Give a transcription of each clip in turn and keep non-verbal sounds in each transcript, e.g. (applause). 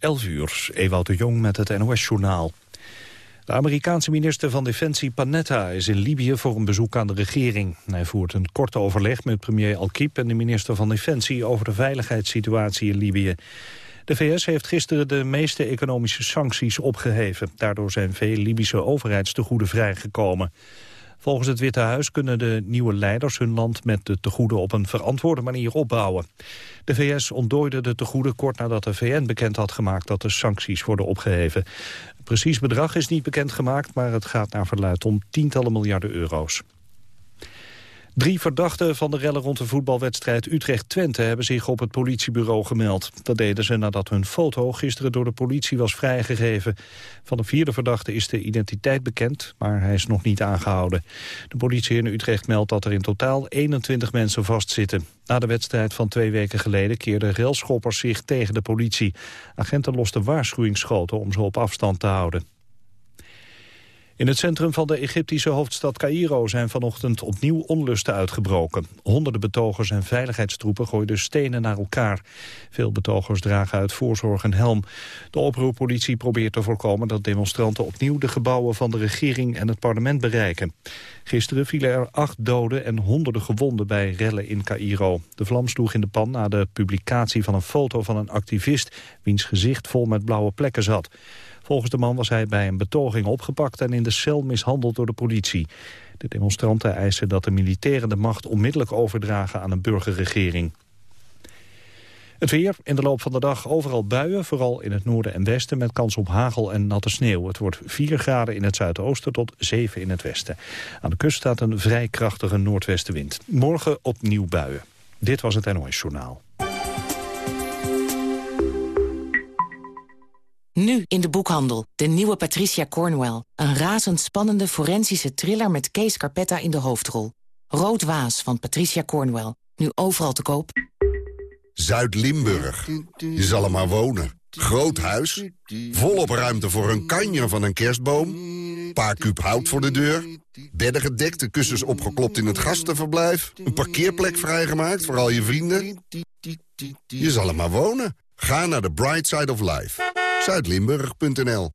11 uur, Ewout de Jong met het NOS-journaal. De Amerikaanse minister van Defensie Panetta is in Libië voor een bezoek aan de regering. Hij voert een korte overleg met premier Al-Kib en de minister van Defensie over de veiligheidssituatie in Libië. De VS heeft gisteren de meeste economische sancties opgeheven. Daardoor zijn veel Libische overheidstegoeden vrijgekomen. Volgens het Witte Huis kunnen de nieuwe leiders hun land met de tegoeden op een verantwoorde manier opbouwen. De VS ontdooide de tegoeden kort nadat de VN bekend had gemaakt dat de sancties worden opgeheven. Het precies bedrag is niet bekendgemaakt, maar het gaat naar verluid om tientallen miljarden euro's. Drie verdachten van de rellen rond de voetbalwedstrijd Utrecht-Twente hebben zich op het politiebureau gemeld. Dat deden ze nadat hun foto gisteren door de politie was vrijgegeven. Van de vierde verdachte is de identiteit bekend, maar hij is nog niet aangehouden. De politie in Utrecht meldt dat er in totaal 21 mensen vastzitten. Na de wedstrijd van twee weken geleden keerden railschoppers zich tegen de politie. Agenten losten waarschuwingsschoten om ze op afstand te houden. In het centrum van de Egyptische hoofdstad Cairo zijn vanochtend opnieuw onlusten uitgebroken. Honderden betogers en veiligheidstroepen gooiden stenen naar elkaar. Veel betogers dragen uit voorzorg een helm. De oproerpolitie probeert te voorkomen dat demonstranten opnieuw de gebouwen van de regering en het parlement bereiken. Gisteren vielen er acht doden en honderden gewonden bij rellen in Cairo. De vlam sloeg in de pan na de publicatie van een foto van een activist... wiens gezicht vol met blauwe plekken zat. Volgens de man was hij bij een betoging opgepakt en in de cel mishandeld door de politie. De demonstranten eisen dat de militairen de macht onmiddellijk overdragen aan een burgerregering. Het weer, in de loop van de dag overal buien, vooral in het noorden en westen... met kans op hagel en natte sneeuw. Het wordt 4 graden in het zuidoosten tot 7 in het westen. Aan de kust staat een vrij krachtige noordwestenwind. Morgen opnieuw buien. Dit was het NOS Journaal. Nu in de boekhandel. De nieuwe Patricia Cornwell. Een razendspannende forensische thriller met Kees Carpetta in de hoofdrol. Rood Waas van Patricia Cornwell. Nu overal te koop. Zuid-Limburg. Je zal er maar wonen. Groot huis. Volop ruimte voor een kanjer van een kerstboom. Paar kuub hout voor de deur. Bedden gedekt, de kussens opgeklopt in het gastenverblijf. Een parkeerplek vrijgemaakt voor al je vrienden. Je zal er maar wonen. Ga naar de Bright Side of Life. Zuidlimburg.nl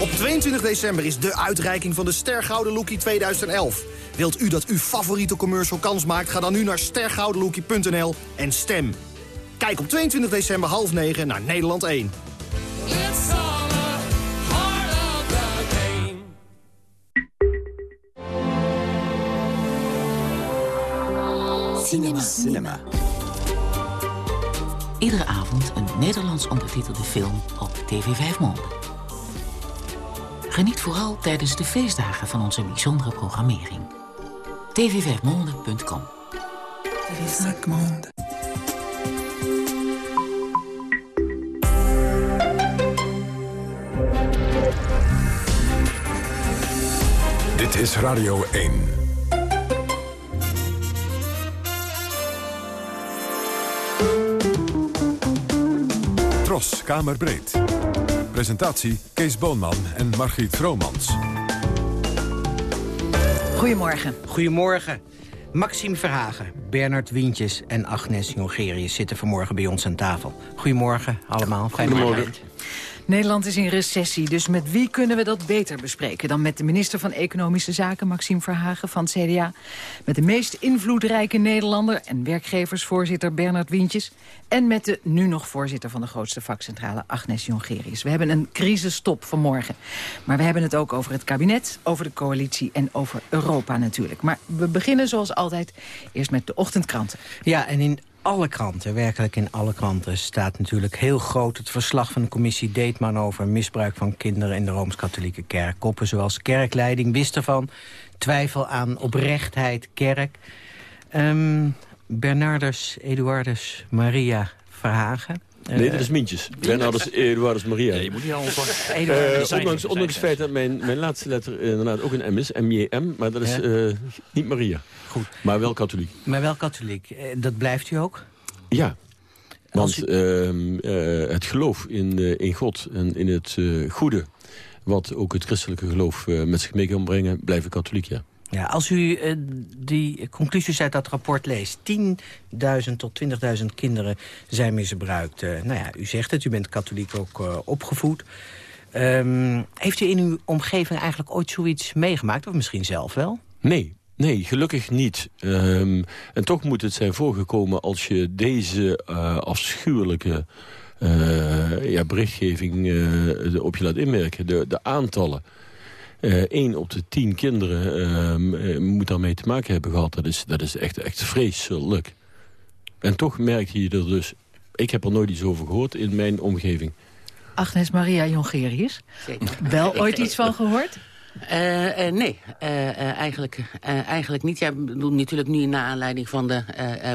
Op 22 december is de uitreiking van de Stergouden Lookie 2011. Wilt u dat uw favoriete commercial kans maakt? Ga dan nu naar stergoudenlookie.nl en stem. Kijk op 22 december half 9 naar Nederland 1. Cinema. Cinema. Iedere avond een Nederlands ondertitelde film op TV 5 Monde. Geniet vooral tijdens de feestdagen van onze bijzondere programmering. tv5monde.com Dit is Radio 1. Tros, Kamerbreed. Presentatie Kees Boonman en Margriet Vromans. Goedemorgen. Goedemorgen. Maxime Verhagen, Bernard Wientjes en Agnes Jongerius zitten vanmorgen bij ons aan tafel. Goedemorgen allemaal. Goedemorgen. Nederland is in recessie, dus met wie kunnen we dat beter bespreken... dan met de minister van Economische Zaken, Maxime Verhagen van CDA... met de meest invloedrijke Nederlander en werkgeversvoorzitter Bernard Wientjes... en met de nu nog voorzitter van de grootste vakcentrale, Agnes Jongerius. We hebben een crisistop vanmorgen. Maar we hebben het ook over het kabinet, over de coalitie en over Europa natuurlijk. Maar we beginnen zoals altijd eerst met de ochtendkranten. Ja, en in alle kranten, werkelijk in alle kranten... staat natuurlijk heel groot het verslag van de commissie Deetman... over misbruik van kinderen in de Rooms-Katholieke Kerk. Koppen zoals kerkleiding wist ervan, twijfel aan oprechtheid kerk. Um, Bernardus, Eduardus, Maria Verhagen... Nee, dat is Mintjes. (laughs) Bernardus Eduardus Maria. Nee, je moet niet alles uh, ondanks, ondanks het feit dat mijn, mijn laatste letter inderdaad ook een M is, M-J-M, maar dat is ja? uh, niet Maria. Goed. Maar wel katholiek. Maar wel katholiek. Dat blijft u ook? Ja. Want u... uh, het geloof in, in God en in het goede... wat ook het christelijke geloof met zich mee kan brengen, blijven katholiek, ja. Ja, als u die conclusies uit dat rapport leest... 10.000 tot 20.000 kinderen zijn misbruikt. Nou ja, u zegt het, u bent katholiek ook opgevoed. Um, heeft u in uw omgeving eigenlijk ooit zoiets meegemaakt? Of misschien zelf wel? Nee, Nee, gelukkig niet. Um, en toch moet het zijn voorgekomen als je deze uh, afschuwelijke uh, ja, berichtgeving uh, op je laat inmerken. De, de aantallen. Eén op de tien kinderen ehm, moet daarmee te maken hebben gehad. Dat is, dat is echt, echt vreselijk. En toch merk je er dus... Ik heb er nooit iets over gehoord in mijn omgeving. Agnes Maria Jongerius. Wel ooit iets van gehoord? Uh, uh, nee, uh, eigenlijk, eigenlijk niet. Jij bedoelt natuurlijk nu naar aanleiding van de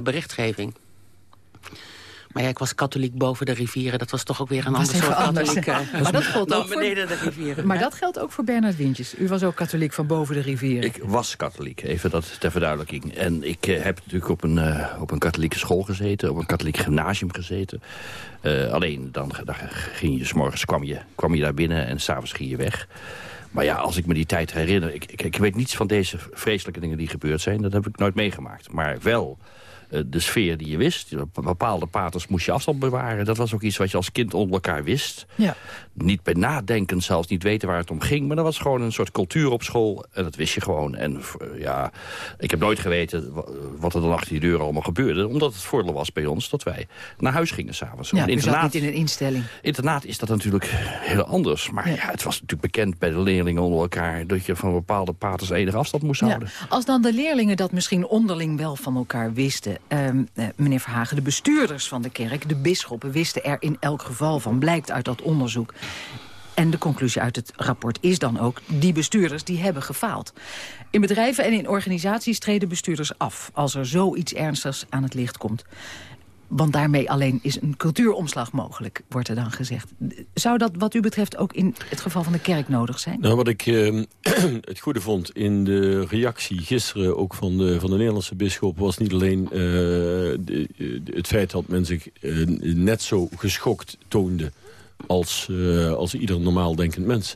berichtgeving. Maar ja, ik was katholiek boven de rivieren. Dat was toch ook weer een ander soort katholiek. maar (laughs) dat geldt ook beneden voor... de rivieren. Maar dat geldt ook voor Bernard Wintjes. U was ook katholiek van boven de rivieren. Ik was katholiek, even dat ter verduidelijking. En ik heb natuurlijk op een, op een katholieke school gezeten. Op een katholiek gymnasium gezeten. alleen, dan, dan ging je, s morgens kwam je, kwam je daar binnen en s'avonds ging je weg. Maar ja, als ik me die tijd herinner... Ik, ik, ik, weet niets van deze vreselijke dingen die gebeurd zijn. Dat heb ik nooit meegemaakt. Maar wel de sfeer die je wist. Bepaalde paters moest je afstand bewaren. Dat was ook iets wat je als kind onder elkaar wist. Ja. Niet bij nadenken zelfs, niet weten waar het om ging. Maar dat was gewoon een soort cultuur op school. En dat wist je gewoon. En eh, ja, ik heb nooit geweten wat er dan achter die deur allemaal gebeurde. Omdat het voordeel was bij ons dat wij naar huis gingen s'avonds. Ja, internaat, niet in een instelling. Internaat is dat natuurlijk heel anders. Maar ja. het was natuurlijk bekend bij de leerlingen onder elkaar... dat je van bepaalde paters enige afstand moest houden. Ja. Als dan de leerlingen dat misschien onderling wel van elkaar wisten... Uh, meneer Verhagen, de bestuurders van de kerk, de bisschoppen... wisten er in elk geval van, blijkt uit dat onderzoek. En de conclusie uit het rapport is dan ook... die bestuurders die hebben gefaald. In bedrijven en in organisaties treden bestuurders af... als er zoiets ernstigs aan het licht komt. Want daarmee alleen is een cultuuromslag mogelijk, wordt er dan gezegd. Zou dat wat u betreft ook in het geval van de kerk nodig zijn? Nou, wat ik uh, (clears throat) het goede vond in de reactie gisteren ook van de, van de Nederlandse bisschop... was niet alleen uh, de, het feit dat men zich uh, net zo geschokt toonde... als, als ieder normaal denkend mens...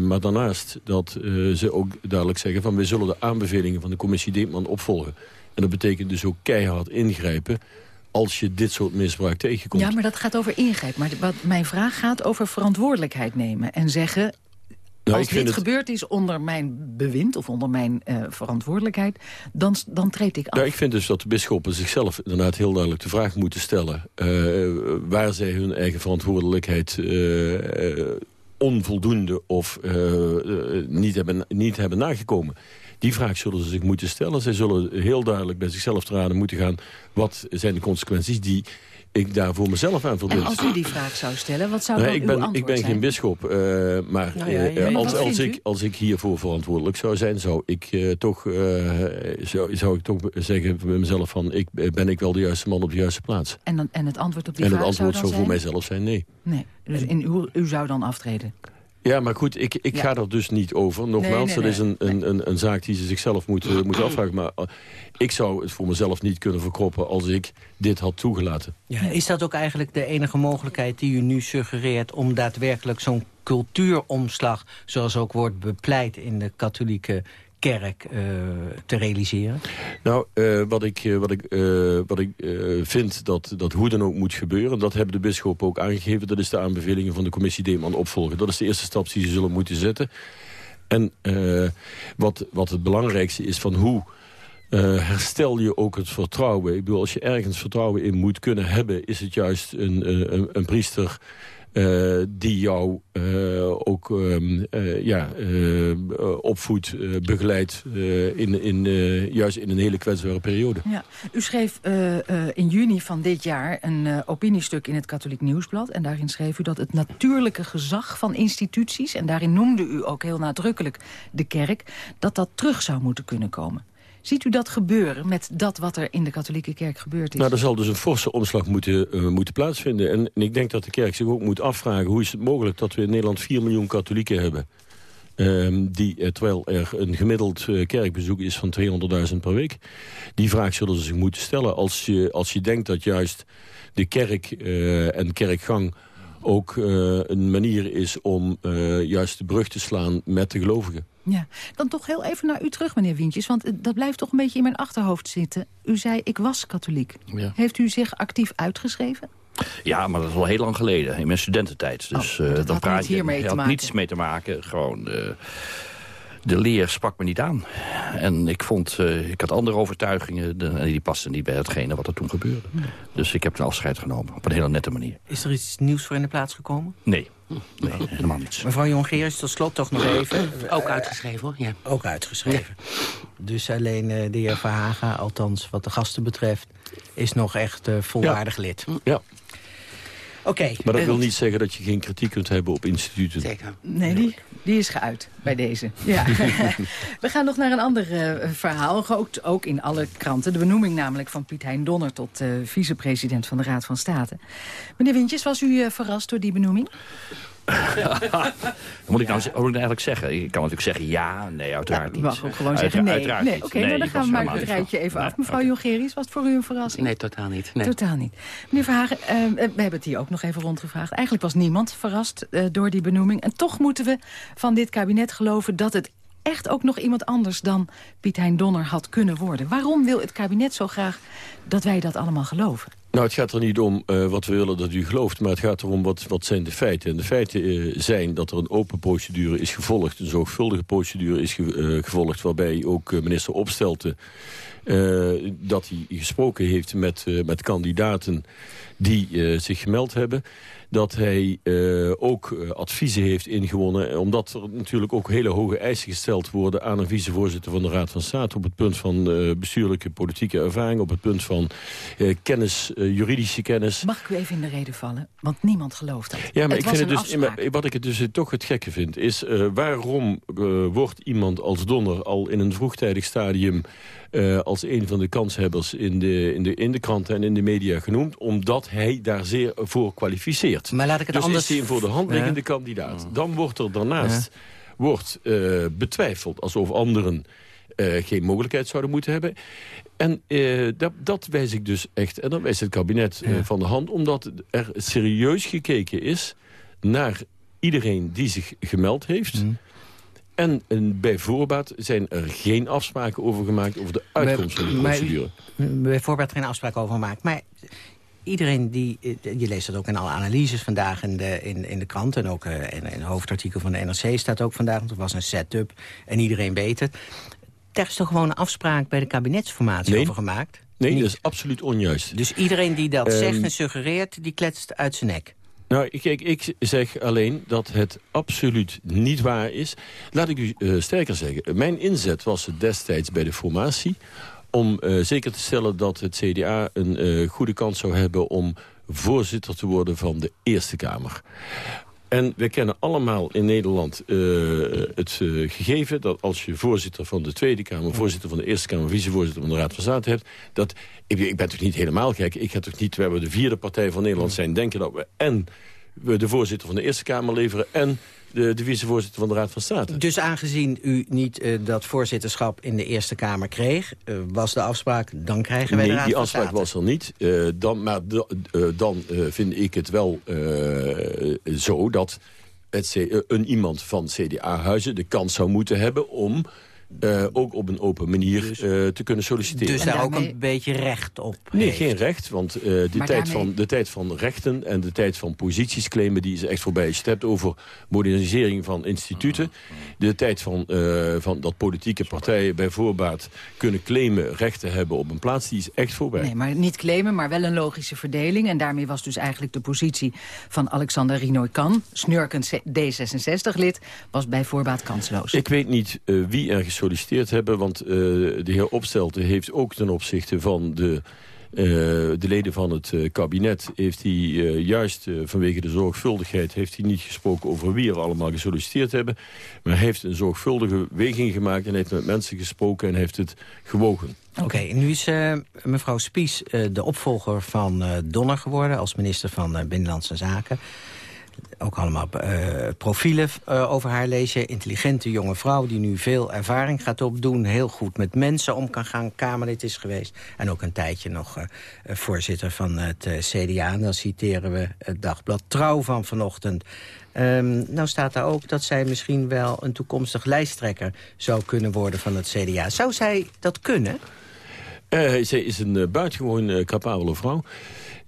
Maar daarnaast dat ze ook duidelijk zeggen... van wij zullen de aanbevelingen van de commissie Deetman opvolgen. En dat betekent dus ook keihard ingrijpen als je dit soort misbruik tegenkomt. Ja, maar dat gaat over ingrijpen. Maar wat mijn vraag gaat over verantwoordelijkheid nemen. En zeggen, nou, als dit het... gebeurd is onder mijn bewind of onder mijn uh, verantwoordelijkheid, dan, dan treed ik af. Nou, ik vind dus dat de bisschoppen zichzelf inderdaad heel duidelijk de vraag moeten stellen... Uh, waar zij hun eigen verantwoordelijkheid uh, onvoldoende of niet, hebben, niet hebben nagekomen. Die vraag zullen ze zich moeten stellen. Zij zullen heel duidelijk bij zichzelf te raden moeten gaan... wat zijn de consequenties die ik daar voor mezelf aan verbind. En als u die vraag zou stellen, wat zou nee, dan ik ben, Ik ben geen bisschop, uh, maar nou ja, uh, als, als, ik, als ik hiervoor verantwoordelijk zou zijn... zou ik, uh, toch, zou, zou ik toch zeggen bij mezelf van... Ik, ben ik wel de juiste man op de juiste plaats. En, dan, en het antwoord op die en vraag het antwoord zou, zou voor mijzelf zijn nee. Nee, dus in, u, u zou dan aftreden? Ja, maar goed, ik, ik ga er dus niet over. Nogmaals, dat is een, een, een, een, zaak die ze zichzelf moeten, (clears throat) moeten afvragen. Maar uh, ik zou het voor mezelf niet kunnen verkroppen als ik dit had toegelaten. Ja, is dat ook eigenlijk de enige mogelijkheid die u nu suggereert... om daadwerkelijk zo'n cultuuromslag, zoals ook wordt bepleit in de katholieke kerk uh, te realiseren? Nou, uh, wat ik, uh, wat ik, wat ik vind dat, dat hoe dan ook moet gebeuren... dat hebben de bisschoppen ook aangegeven... dat is de aanbevelingen van de commissie Deeman opvolgen. Dat is de eerste stap die ze zullen moeten zetten. En wat, wat het belangrijkste is van hoe... herstel je ook het vertrouwen. Ik bedoel, als je ergens vertrouwen in moet kunnen hebben... is het juist een, een, priester die jou uh, ook um, ja, opvoedt, begeleidt... in, in, juist in een hele kwetsbare periode. Ja. U schreef in juni van dit jaar een opiniestuk in het Katholiek Nieuwsblad. En daarin schreef u dat het natuurlijke gezag van instituties... en daarin noemde u ook heel nadrukkelijk de kerk... dat dat terug zou moeten kunnen komen. Ziet u dat gebeuren met dat wat er in de katholieke kerk gebeurd is? Nou, er zal dus een forse omslag moeten, uh, moeten plaatsvinden. En, en, ik denk dat de kerk zich ook moet afvragen... hoe is het mogelijk dat we in Nederland 4 miljoen katholieken hebben... Um, die, uh, terwijl er een gemiddeld uh, kerkbezoek is van 200.000 per week. Die vraag zullen ze zich moeten stellen. Als je, als je denkt dat juist de kerk en kerkgang ook een manier is om juist de brug te slaan met de gelovigen. Ja, dan toch heel even naar u terug, meneer Wientjes. Want eh, dat blijft toch een beetje in mijn achterhoofd zitten. U zei, ik was katholiek. Ja. Heeft u zich actief uitgeschreven? Ja, maar dat is al heel lang geleden, in mijn studententijd. Dus Oh, eh, dat dan had praat je, hiermee je te had maken. niets mee te maken. Gewoon, eh, de leer sprak me niet aan. En ik vond, eh, ik had andere overtuigingen... de- en die pasten niet bij hetgene wat er toen gebeurde. Dus ik heb een afscheid genomen, op een hele nette manier. Is er iets nieuws voor in de plaats gekomen? Nee, nee helemaal niets. Mevrouw Jongeris, tot slot toch nog even. Ook uitgeschreven, hoor. Ja. Ook uitgeschreven. Dus alleen eh, de heer Verhagen, althans wat de gasten betreft... is nog echt eh, volwaardig lid. Ja, Oké. maar dat eh, wil niet zeggen dat je geen kritiek kunt hebben op instituten. Zeker. Nee, die, die is geuit bij deze. Ja. (laughs) We gaan nog naar een ander eh, verhaal. Ook, ook in alle kranten. De benoeming namelijk van Piet Hein Donner tot eh, vicepresident van de Raad van State. Meneer Wintjes, was u eh, verrast door die benoeming? (laughs) Moet ik, nou, moet ik nou eigenlijk zeggen? Ik kan natuurlijk zeggen ja, nee, uiteraard niet. mag ook gewoon zeggen nee. uiteraard nee niet. Oké, nou dan gaan we maar het rijtje even af. Mevrouw Nee, Jongeris, was het voor u een verrassing? Nee, totaal niet. Nee. Totaal niet. Meneer Verhagen, eh, we hebben het hier ook nog even rondgevraagd. Eigenlijk was niemand verrast eh, door die benoeming. En toch moeten we van dit kabinet geloven dat het echt ook nog iemand anders dan Piet Hein Donner had kunnen worden. Waarom wil het kabinet zo graag dat wij dat allemaal geloven? Nou, het gaat er niet om eh, wat we willen dat u gelooft... maar het gaat erom wat, wat zijn de feiten. En de feiten eh, zijn dat er een open procedure is gevolgd... een zorgvuldige procedure is eh, gevolgd... waarbij ook minister Opstelten eh, dat hij gesproken heeft met, met kandidaten die zich gemeld hebben. Dat hij eh, ook eh, adviezen heeft ingewonnen. Omdat er natuurlijk ook hele hoge eisen gesteld worden... aan een vicevoorzitter van de Raad van State... op het punt van eh, bestuurlijke politieke ervaring... op het punt van kennis, juridische kennis. Mag ik u even in de rede vallen? Want niemand gelooft dat. Ja, maar het ik vind het dus, maar wat ik het dus toch het gekke vind... is waarom wordt iemand als Donner al in een vroegtijdig stadium... eh, als een van de kanshebbers in de, in, de, in de kranten en in de media genoemd... omdat hij daar zeer voor kwalificeert. Maar laat ik het dus anders... is hij een voor de hand liggende Ja. kandidaat. Dan wordt er daarnaast wordt, eh, betwijfeld alsof anderen... eh, geen mogelijkheid zouden moeten hebben. En dat, dat wijs ik dus echt, en dan wijst het kabinet van de hand... omdat er serieus gekeken is naar iedereen die zich gemeld heeft... Mhm. En, en bij voorbaat zijn er geen afspraken over gemaakt... over de uitkomst van de procedure. bijvoorbeeld geen afspraak over gemaakt. Maar iedereen die... Je leest dat ook in alle analyses vandaag in de, in, in de krant... en ook eh, in, in een hoofdartikel van de NRC staat ook vandaag... want er was een setup en iedereen weet het. Daar is toch gewoon een afspraak bij de kabinetsformatie Nee. over gemaakt? Nee, Niet. dat is absoluut onjuist. Dus iedereen die dat Ehm, zegt en suggereert, die kletst uit zijn nek. Nou, kijk, ik zeg alleen dat het absoluut niet waar is. Laat ik u eh, sterker zeggen. Mijn inzet was destijds bij de formatie... om eh, zeker te stellen dat het CDA een eh, goede kans zou hebben... om voorzitter te worden van de Eerste Kamer. En we kennen allemaal in Nederland eh, het eh, gegeven... dat als je voorzitter van de Tweede Kamer... voorzitter van de Eerste Kamer, vicevoorzitter van de Raad van State hebt... dat ik, ik ben toch niet helemaal gek. Ik ga toch niet, we de vierde partij van Nederland zijn... denken dat we en we de voorzitter van de Eerste Kamer leveren... en de, de vicevoorzitter van de Raad van State. Dus aangezien u niet eh, dat voorzitterschap in de Eerste Kamer kreeg... eh, was de afspraak, dan krijgen wij de Nee, Raad die van afspraak State. was er niet. Eh, dan, maar da- dan vind ik het wel zo dat het, een iemand van CDA-huizen de kans zou moeten hebben... om eh, ook op een open manier eh, te kunnen solliciteren. Dus daar ook een beetje recht op Nee, heeft. geen recht, want eh, de, tijd daarmee- van, de tijd van rechten en de tijd van posities claimen... die is echt voorbij. Je hebt over modernisering van instituten... de tijd van, eh, van dat politieke partijen bij voorbaat kunnen claimen... rechten hebben op een plaats, die is echt voorbij. Nee, maar niet claimen, maar wel een logische verdeling. En daarmee was dus eigenlijk de positie van Alexander Rinoy-Kan... snurkend D66-lid, was bij voorbaat kansloos. Ik weet niet eh, wie er gesolliciteerd hebben... want eh, de heer Opstelten heeft ook ten opzichte van de, eh, de leden van het eh, kabinet... heeft hij juist vanwege de zorgvuldigheid... heeft hij niet gesproken over wie er allemaal gesolliciteerd hebben... maar heeft een zorgvuldige weging gemaakt... en heeft met mensen gesproken en heeft het gewogen. Oké, nu is mevrouw Spies de opvolger van Donner geworden... als minister van Binnenlandse Zaken. Ook allemaal profielen over haar lezen. Intelligente jonge vrouw die nu veel ervaring gaat opdoen. Heel goed met mensen om kan gaan. Kamerlid is geweest. En ook een tijdje nog voorzitter van het CDA. En dan citeren we het dagblad Trouw van vanochtend. Um, nou staat daar ook dat zij misschien wel een toekomstig lijsttrekker zou kunnen worden van het CDA. Zou zij dat kunnen? Zij is een buitengewoon capabele vrouw.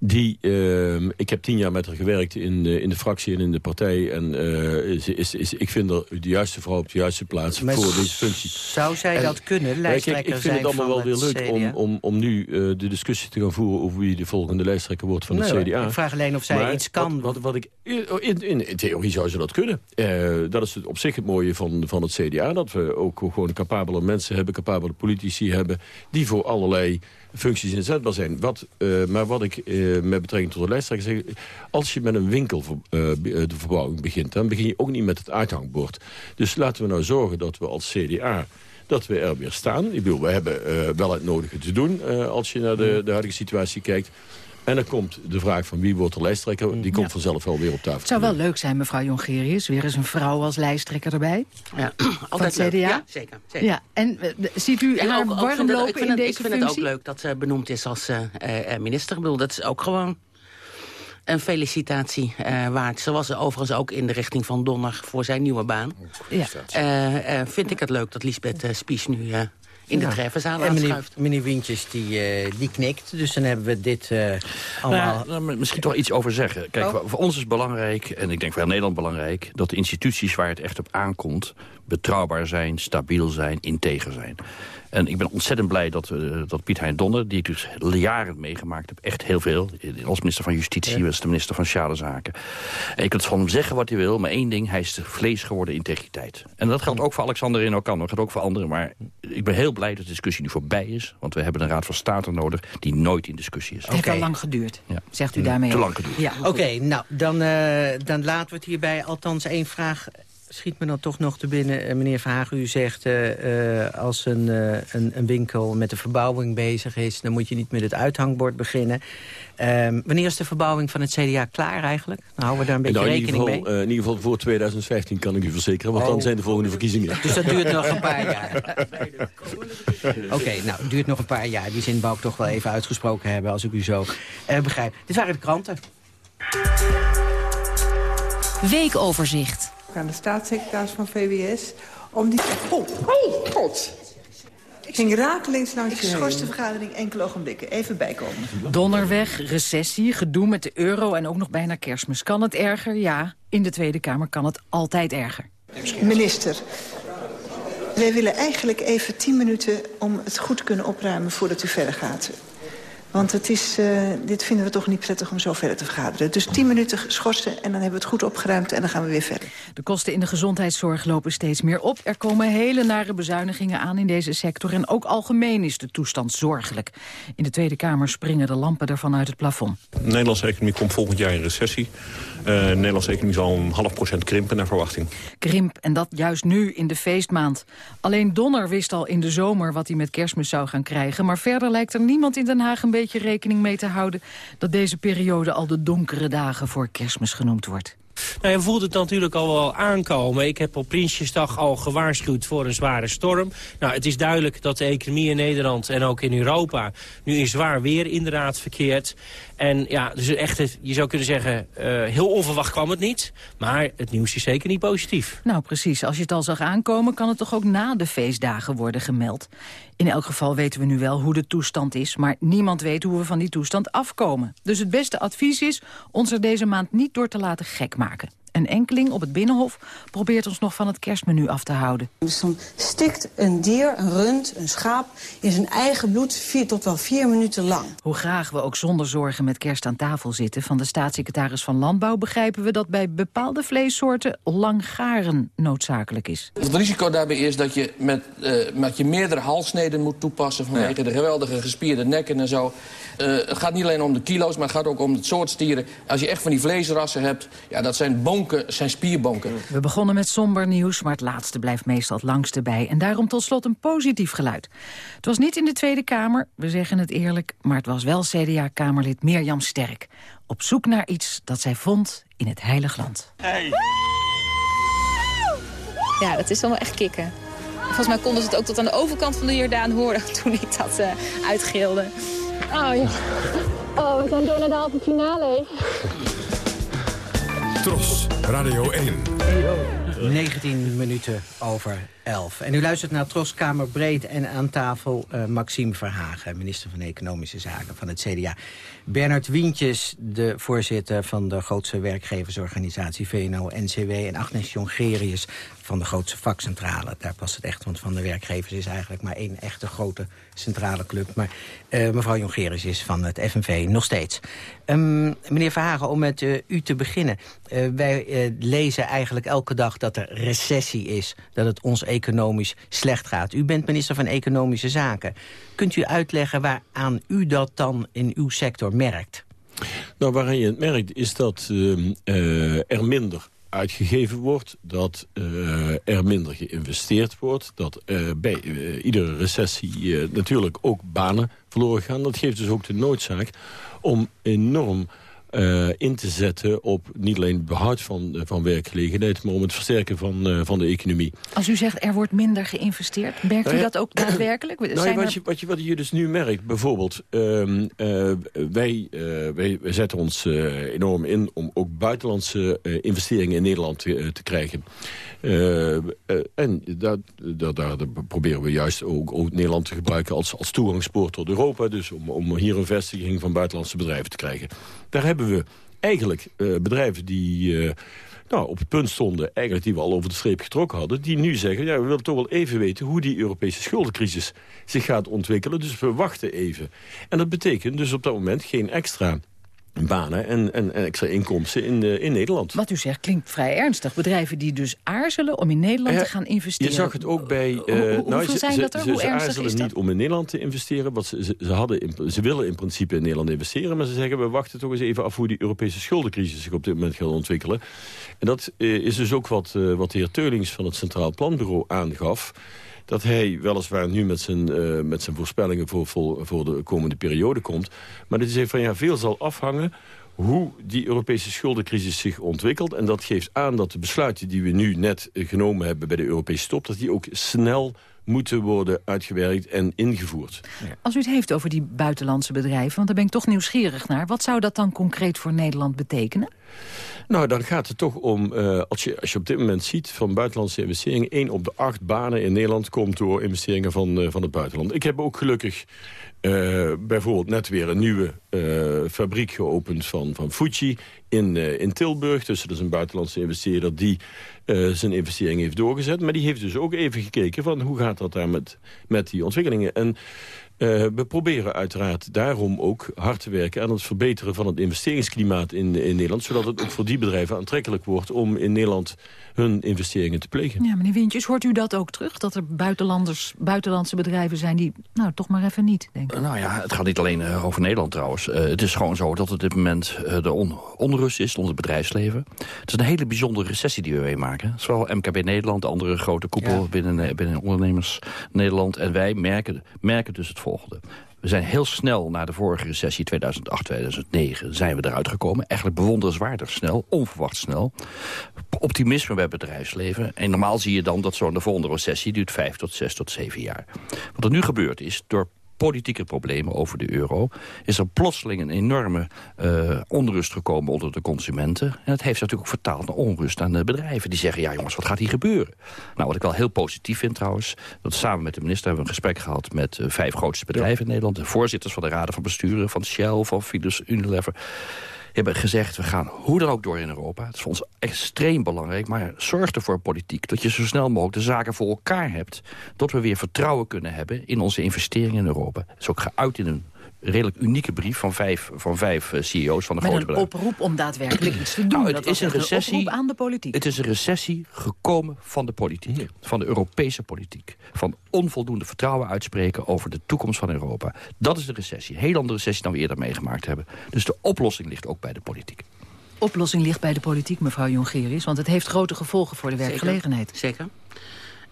Die, uh, ik heb tien jaar met haar gewerkt in, in de fractie en in de partij. En uh, is, is, is, ik vind haar de juiste vrouw op de juiste plaats voor deze functie. Zou zij dat kunnen, lijsttrekker kijk, Ik vind het allemaal wel weer leuk om, om, om nu uh, de discussie te gaan voeren... over wie de volgende lijsttrekker wordt van het CDA. Ik vraag alleen of zij maar iets kan. Wat, wat, wat ik, in, in, in, theorie zou ze dat kunnen. Uh, dat is het, op zich het mooie van, van het CDA. Dat we ook gewoon capabele mensen hebben, capabele politici hebben... die voor allerlei functies inzetbaar zijn. Wat, uh, maar wat ik uh, met betrekking tot de lijsttrekker zeg... als je met een winkelverbouwing uh, begint... dan begin je ook niet met het uithangbord. Dus laten we nou zorgen dat we als CDA dat we er weer staan. Ik bedoel, we hebben wel het nodige te doen als je naar de, de huidige situatie kijkt. En dan komt de vraag van wie wordt de lijsttrekker... die komt ja. vanzelf wel weer op tafel. Het zou wel leuk zijn, mevrouw Jongerius. Weer eens een vrouw als lijsttrekker erbij. Ja, (clears throat) altijd CDA. Ja, zeker. zeker. Ja, en uh, ziet u en haar ook, warm ook lopen ik vind in het, deze Ik vind functie? het ook leuk dat ze benoemd is als uh, uh, minister. Ik bedoel, dat is ook gewoon een felicitatie uh, waard. Ze was overigens ook in de richting van Donner voor zijn nieuwe baan. Ja. Uh, uh, vind ik het leuk dat Lisbeth uh, Spies nu uh, in de ja. treffenzaal en meneer, Wintjes, die, uh, die knikt. Dus dan hebben we dit uh, allemaal... Nou, nou, misschien toch iets over zeggen. Kijk, oh. voor ons is het belangrijk, en ik denk voor heel Nederland belangrijk... dat de instituties waar het echt op aankomt... betrouwbaar zijn, stabiel zijn, integer zijn. En ik ben ontzettend blij dat, uh, dat Piet Hein Donner... die ik dus jaren meegemaakt heb, echt heel veel... als minister van Justitie, ja. was de minister van Sociale Zaken. En je kunt van hem zeggen wat hij wil, maar één ding... hij is de vlees geworden integriteit. En dat geldt ook voor Alexander in Okan, dat geldt ook voor anderen. Maar ik ben heel blij dat de discussie nu voorbij is. Want we hebben een Raad van State nodig die nooit in discussie is. Het heeft al lang geduurd, Ja. zegt u daarmee Te lang geduurd. Ja, Oké, nou, dan, uh, dan laten we het hierbij. Althans, één vraag schiet me dan toch nog te binnen. Uh, meneer Verhagen, u zegt uh, als een, een, een, winkel met de verbouwing bezig is... dan moet je niet met het uithangbord beginnen. Um, wanneer is de verbouwing van het CDA klaar eigenlijk? Dan houden we daar een beetje nou, in rekening ieder geval, mee. in ieder geval voor 2015 kan ik u verzekeren. Want Oh. dan zijn de volgende verkiezingen. (laughs) Dus dat duurt nog een paar jaar. (laughs) Oké, okay, nou, het duurt nog een paar jaar. Die zin wou ik toch wel even uitgesproken hebben, als ik u zo uh, begrijp. Dit waren de kranten. Weekoverzicht. Aan de staatssecretaris van VWS. Om die... Oh, oh god. Ik ging rakelings langs Ik schors de vergadering enkele ogenblikken. Even bijkomen. Donderweg, recessie, gedoe met de euro en ook nog bijna kerstmis. Kan het erger? Ja, in de Tweede Kamer kan het altijd erger. Minister, wij willen eigenlijk even tien minuten om het goed te kunnen opruimen voordat u verder gaat. Want het is, uh, dit vinden we toch niet prettig om zo verder te vergaderen. Dus tien minuten schorsen en dan hebben we het goed opgeruimd en dan gaan we weer verder. De kosten in de gezondheidszorg lopen steeds meer op. Er komen hele nare bezuinigingen aan in deze sector. En ook algemeen is de toestand zorgelijk. In de Tweede Kamer springen de lampen ervan uit het plafond. De Nederlandse economie komt volgend jaar in recessie. De Nederlandse economie zal een half procent krimpen naar verwachting. Krimp, en dat juist nu in de feestmaand. Alleen Donner wist al in de zomer wat hij met kerstmis zou gaan krijgen. Maar verder lijkt er niemand in Den Haag een beetje rekening mee te houden... dat deze periode al de donkere dagen voor kerstmis genoemd wordt. Nou, je voelt het natuurlijk al wel aankomen. Ik heb op Prinsjesdag al gewaarschuwd voor een zware storm. Nou, het is duidelijk dat de economie in Nederland en ook in Europa... nu in zwaar weer inderdaad verkeert. En ja, dus echt, je zou kunnen zeggen, uh, heel onverwacht kwam het niet. Maar het nieuws is zeker niet positief. Nou, precies. Als je het al zag aankomen, kan het toch ook na de feestdagen worden gemeld. In elk geval weten we nu wel hoe de toestand is... maar niemand weet hoe we van die toestand afkomen. Dus het beste advies is ons er deze maand niet door te laten gek maken. Een enkeling op het Binnenhof probeert ons nog van het kerstmenu af te houden. Dus dan stikt een dier, een rund, een schaap in zijn eigen bloed vier tot wel vier minuten lang. Hoe graag we ook zonder zorgen met kerst aan tafel zitten... van de staatssecretaris van Landbouw begrijpen we dat bij bepaalde vleessoorten lang garen noodzakelijk is. Het risico daarbij is dat je met, uh, met je meerdere halssneden moet toepassen... vanwege ja. de geweldige gespierde nekken en zo. Uh, het gaat niet alleen om de kilo's, maar het gaat ook om het soort stieren. Als je echt van die vleesrassen hebt, ja, dat zijn boom bonken zijn spierbonken. We begonnen met somber nieuws, maar het laatste blijft meestal het langste bij. En daarom tot slot een positief geluid. Het was niet in de Tweede Kamer, we zeggen het eerlijk... maar het was wel CDA-Kamerlid Mirjam Sterk. Op zoek naar iets dat zij vond in het Heilig Land. Hey. Ja, dat is wel echt kicken. Volgens mij konden ze het ook tot aan de overkant van de Jordaan horen (laughs) toen ik dat uh, uitgilde. Oh ja. Oh, we zijn door naar de halve finale. (laughs) Tros, Radio 1. 19 minuten over 11. En u luistert naar Tros Kamer Breed en aan tafel uh, Maxime Verhagen... minister van Economische Zaken van het CDA. Bernard Wientjes, de voorzitter van de grootste werkgeversorganisatie VNO-NCW... en Agnes Jongerius van de grootste vakcentrale. Daar past het echt, want van de werkgevers is eigenlijk maar één echte grote centrale club. Maar uh, mevrouw Jongerius is van het FNV nog steeds. Um, meneer Verhagen, om met uh, u te beginnen. Wij lezen eigenlijk elke dag dat er recessie is. Dat het ons economisch slecht gaat. U bent minister van Economische Zaken. Kunt u uitleggen waaraan u dat dan in uw sector merkt? Nou, waaraan je het merkt is dat er minder uitgegeven wordt, dat uh, er minder geïnvesteerd wordt... dat uh, bij iedere recessie natuurlijk ook banen verloren gaan. Dat geeft dus ook de noodzaak om enorm uh, in te zetten op niet alleen het behoud van, van werkgelegenheid... maar om het versterken van, uh, van de economie. Als u zegt er wordt minder geïnvesteerd, merkt nou ja, u dat ook (clears throat) daadwerkelijk? Nou ja, wat, je, wat, je, wat je dus nu merkt, bijvoorbeeld... Uh, wij, wij, wij, zetten ons enorm in om ook buitenlandse investeringen in Nederland te, te krijgen. en daar, daar, daar, proberen we juist ook, ook, Nederland te gebruiken als, als toegangspoort tot Europa. Dus om, om hier een vestiging van buitenlandse bedrijven te krijgen. Daar hebben we eigenlijk uh, bedrijven die uh, nou, op het punt stonden... eigenlijk die we al over de streep getrokken hadden... die nu zeggen, ja, we willen toch wel even weten... hoe die Europese schuldencrisis zich gaat ontwikkelen. Dus we wachten even. En dat betekent dus op dat moment geen extra banen en, en, en, extra inkomsten in, uh, in Nederland. Wat u zegt klinkt vrij ernstig. Bedrijven die dus aarzelen om in Nederland te gaan investeren. Je zag het ook bij... Uh, Hoe, nou, ze, zijn dat er? Ze, Hoe ze ernstig aarzelen is dat? niet om in Nederland te investeren. Want ze, ze, hadden in, ze willen in principe in Nederland investeren. Maar ze zeggen, we wachten toch eens even af hoe die Europese schuldencrisis zich op dit moment gaat ontwikkelen. En dat uh, is dus ook wat, wat de heer Teulings van het Centraal Planbureau aangaf dat hij weliswaar nu met zijn, uh, met zijn voorspellingen voor, voor, de komende periode komt. Maar dat hij zegt van ja, veel zal afhangen hoe die Europese schuldencrisis zich ontwikkelt. En dat geeft aan dat de besluiten die we nu net genomen hebben bij de Europese top... dat die ook snel moeten worden uitgewerkt en ingevoerd. Als u het heeft over die buitenlandse bedrijven, want daar ben ik toch nieuwsgierig naar. Wat zou dat dan concreet voor Nederland betekenen? Nou, dan gaat het toch om, uh, als, je, als je op dit moment ziet van buitenlandse investeringen... één op de acht banen in Nederland komt door investeringen van, uh, van het buitenland. Ik heb ook gelukkig uh, bijvoorbeeld net weer een nieuwe fabriek geopend van, van Fuji in, in Tilburg. Dus dat is een buitenlandse investeerder die zijn investering heeft doorgezet. Maar die heeft dus ook even gekeken van hoe gaat dat daar met, met die ontwikkelingen. En uh, we proberen uiteraard daarom ook hard te werken... aan het verbeteren van het investeringsklimaat in, in Nederland... zodat het ook voor die bedrijven aantrekkelijk wordt... om in Nederland hun investeringen te plegen. Ja, meneer Wintjes, hoort u dat ook terug? Dat er buitenlanders, buitenlandse bedrijven zijn die... nou, toch maar even niet, denk ik. Nou ja, het gaat niet alleen uh, over Nederland trouwens. Uh, het is gewoon zo dat op dit moment de on onrust is onder het bedrijfsleven. Het is een hele bijzondere recessie die we meemaken. Zowel MKB Nederland, de andere grote koepel ja. binnen, binnen ondernemers Nederland. En wij merken, merken dus het volgende. We zijn heel snel na de vorige recessie 2008, 2009 zijn we eruit gekomen. Eigenlijk bewonderenswaardig snel, onverwacht snel. Optimisme bij bedrijfsleven. En normaal zie je dan dat zo'n volgende recessie duurt 5 tot 6 tot 7 jaar. Wat er nu gebeurd is, door politieke problemen over de euro... is er plotseling een enorme uh, onrust gekomen onder de consumenten. En dat heeft natuurlijk ook vertaald naar onrust aan de bedrijven. Die zeggen, ja jongens, wat gaat hier gebeuren? Nou, wat ik wel heel positief vind trouwens... dat samen met de minister hebben we een gesprek gehad... met uh, vijf grootste bedrijven ja. in Nederland. De voorzitters van de raden van besturen van Shell, van Philips, Unilever hebben gezegd, we gaan hoe dan ook door in Europa. Het is voor ons extreem belangrijk, maar zorg ervoor politiek... dat je zo snel mogelijk de zaken voor elkaar hebt... dat we weer vertrouwen kunnen hebben in onze investeringen in Europa. Dat is ook geuit in een redelijk unieke brief van vijf, van vijf uh, CEO's van de Met grote een oproep om daadwerkelijk iets te doen. Nou, het dat is een recessie. oproep aan de politiek. Het is een recessie gekomen van de politiek. Van de Europese politiek. Van onvoldoende vertrouwen uitspreken over de toekomst van Europa. Dat is de recessie. Een heel andere recessie dan we eerder meegemaakt hebben. Dus de oplossing ligt ook bij de politiek. oplossing ligt bij de politiek, mevrouw Jongerius. Want het heeft grote gevolgen voor de werkgelegenheid. Zeker.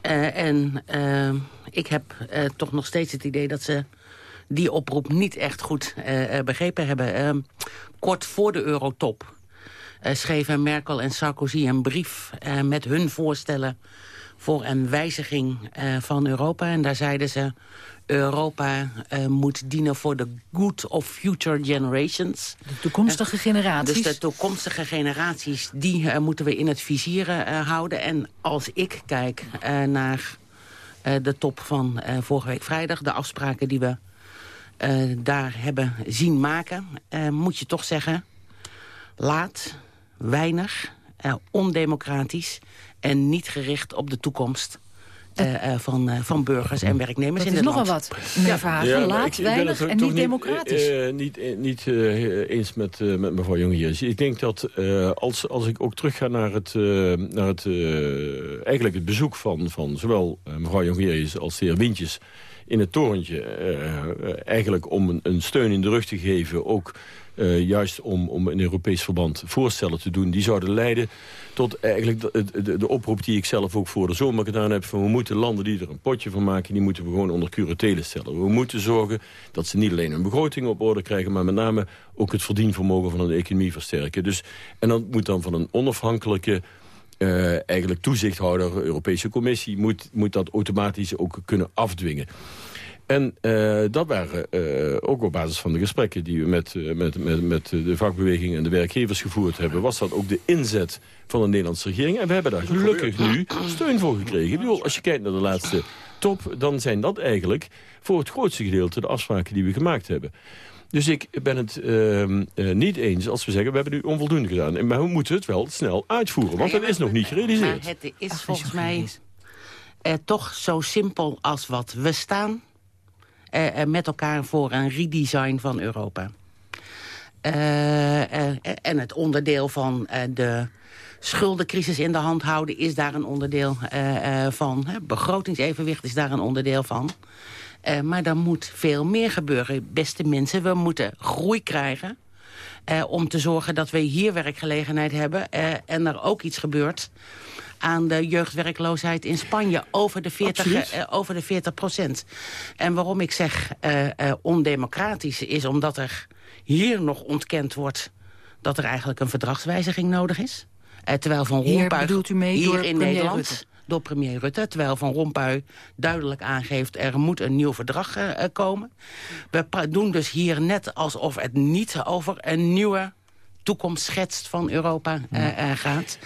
Uh, en uh, ik heb uh, toch nog steeds het idee dat ze die oproep niet echt goed begrepen hebben. Ehm, kort voor de eurotop schreven Merkel en Sarkozy een brief met hun voorstellen voor een wijziging van Europa. En daar zeiden ze... Europa uh, moet dienen voor de good of future generations. De toekomstige generaties. Dus de toekomstige generaties, die uh, moeten we in het vizier uh, houden. En als ik kijk naar de top van vorige week vrijdag... de afspraken die we daar hebben zien maken... moet je toch zeggen, laat, weinig, ondemocratisch... en niet gericht op de toekomst uh, van, uh, van burgers en werknemers dat in het land. nogal wat, meneer Verhagen. Ja, Laat, weinig en niet democratisch. Uh, niet niet eens met, met mevrouw Jongeheers. Ik denk dat als, als ik ook terug ga naar het, naar het, eigenlijk het bezoek van, van zowel mevrouw Jongeheers als de heer Wintjes in het torentje. eigenlijk om een, een steun in de rug te geven, ook uh, juist om, om in Europees verband voorstellen te doen... die zouden leiden tot eigenlijk de, de, de, oproep die ik zelf ook voor de zomer gedaan heb... van we moeten landen die er een potje van maken... die moeten we gewoon onder curatele stellen. We moeten zorgen dat ze niet alleen een begroting op orde krijgen... maar met name ook het verdienvermogen van de economie versterken. Dus, en dat moet dan van een onafhankelijke... Uh, eigenlijk toezichthouder, Europese Commissie... Moet, moet dat automatisch ook kunnen afdwingen. En uh, dat waren uh, ook op basis van de gesprekken die we met, met, met, met de vakbeweging en de werkgevers gevoerd hebben... was dat ook de inzet van de Nederlandse regering. En we hebben daar gelukkig nu steun voor gekregen. Bedoel, als je kijkt naar de laatste top, dan zijn dat eigenlijk voor het grootste gedeelte de afspraken die we gemaakt hebben. Dus ik ben het uh, niet eens als we zeggen... we hebben nu onvoldoende gedaan. Maar we moeten het wel snel uitvoeren, want dat is nog niet gerealiseerd. Maar het is volgens mij toch zo simpel als wat we staan uh, met elkaar voor een redesign van Europa. Uh, uh, en het onderdeel van de schuldencrisis in de hand houden... is daar een onderdeel van. Begrotingsevenwicht is daar een onderdeel van. Maar er moet veel meer gebeuren, beste mensen. We moeten groei krijgen... om te zorgen dat we hier werkgelegenheid hebben... en er ook iets gebeurt aan de jeugdwerkloosheid in Spanje. Over de 40, uh, over de 40 procent. En waarom ik zeg ondemocratisch is omdat er hier nog ontkend wordt... dat er eigenlijk een verdragswijziging nodig is. terwijl Van Rompuy hier, bedoelt u mee hier door in Nederland... Door premier Rutte. Terwijl Van Rompuy duidelijk aangeeft... er moet een nieuw verdrag uh, komen. We doen dus hier net alsof het niet over een nieuwe toekomst schetst van Europa uh, uh, gaat.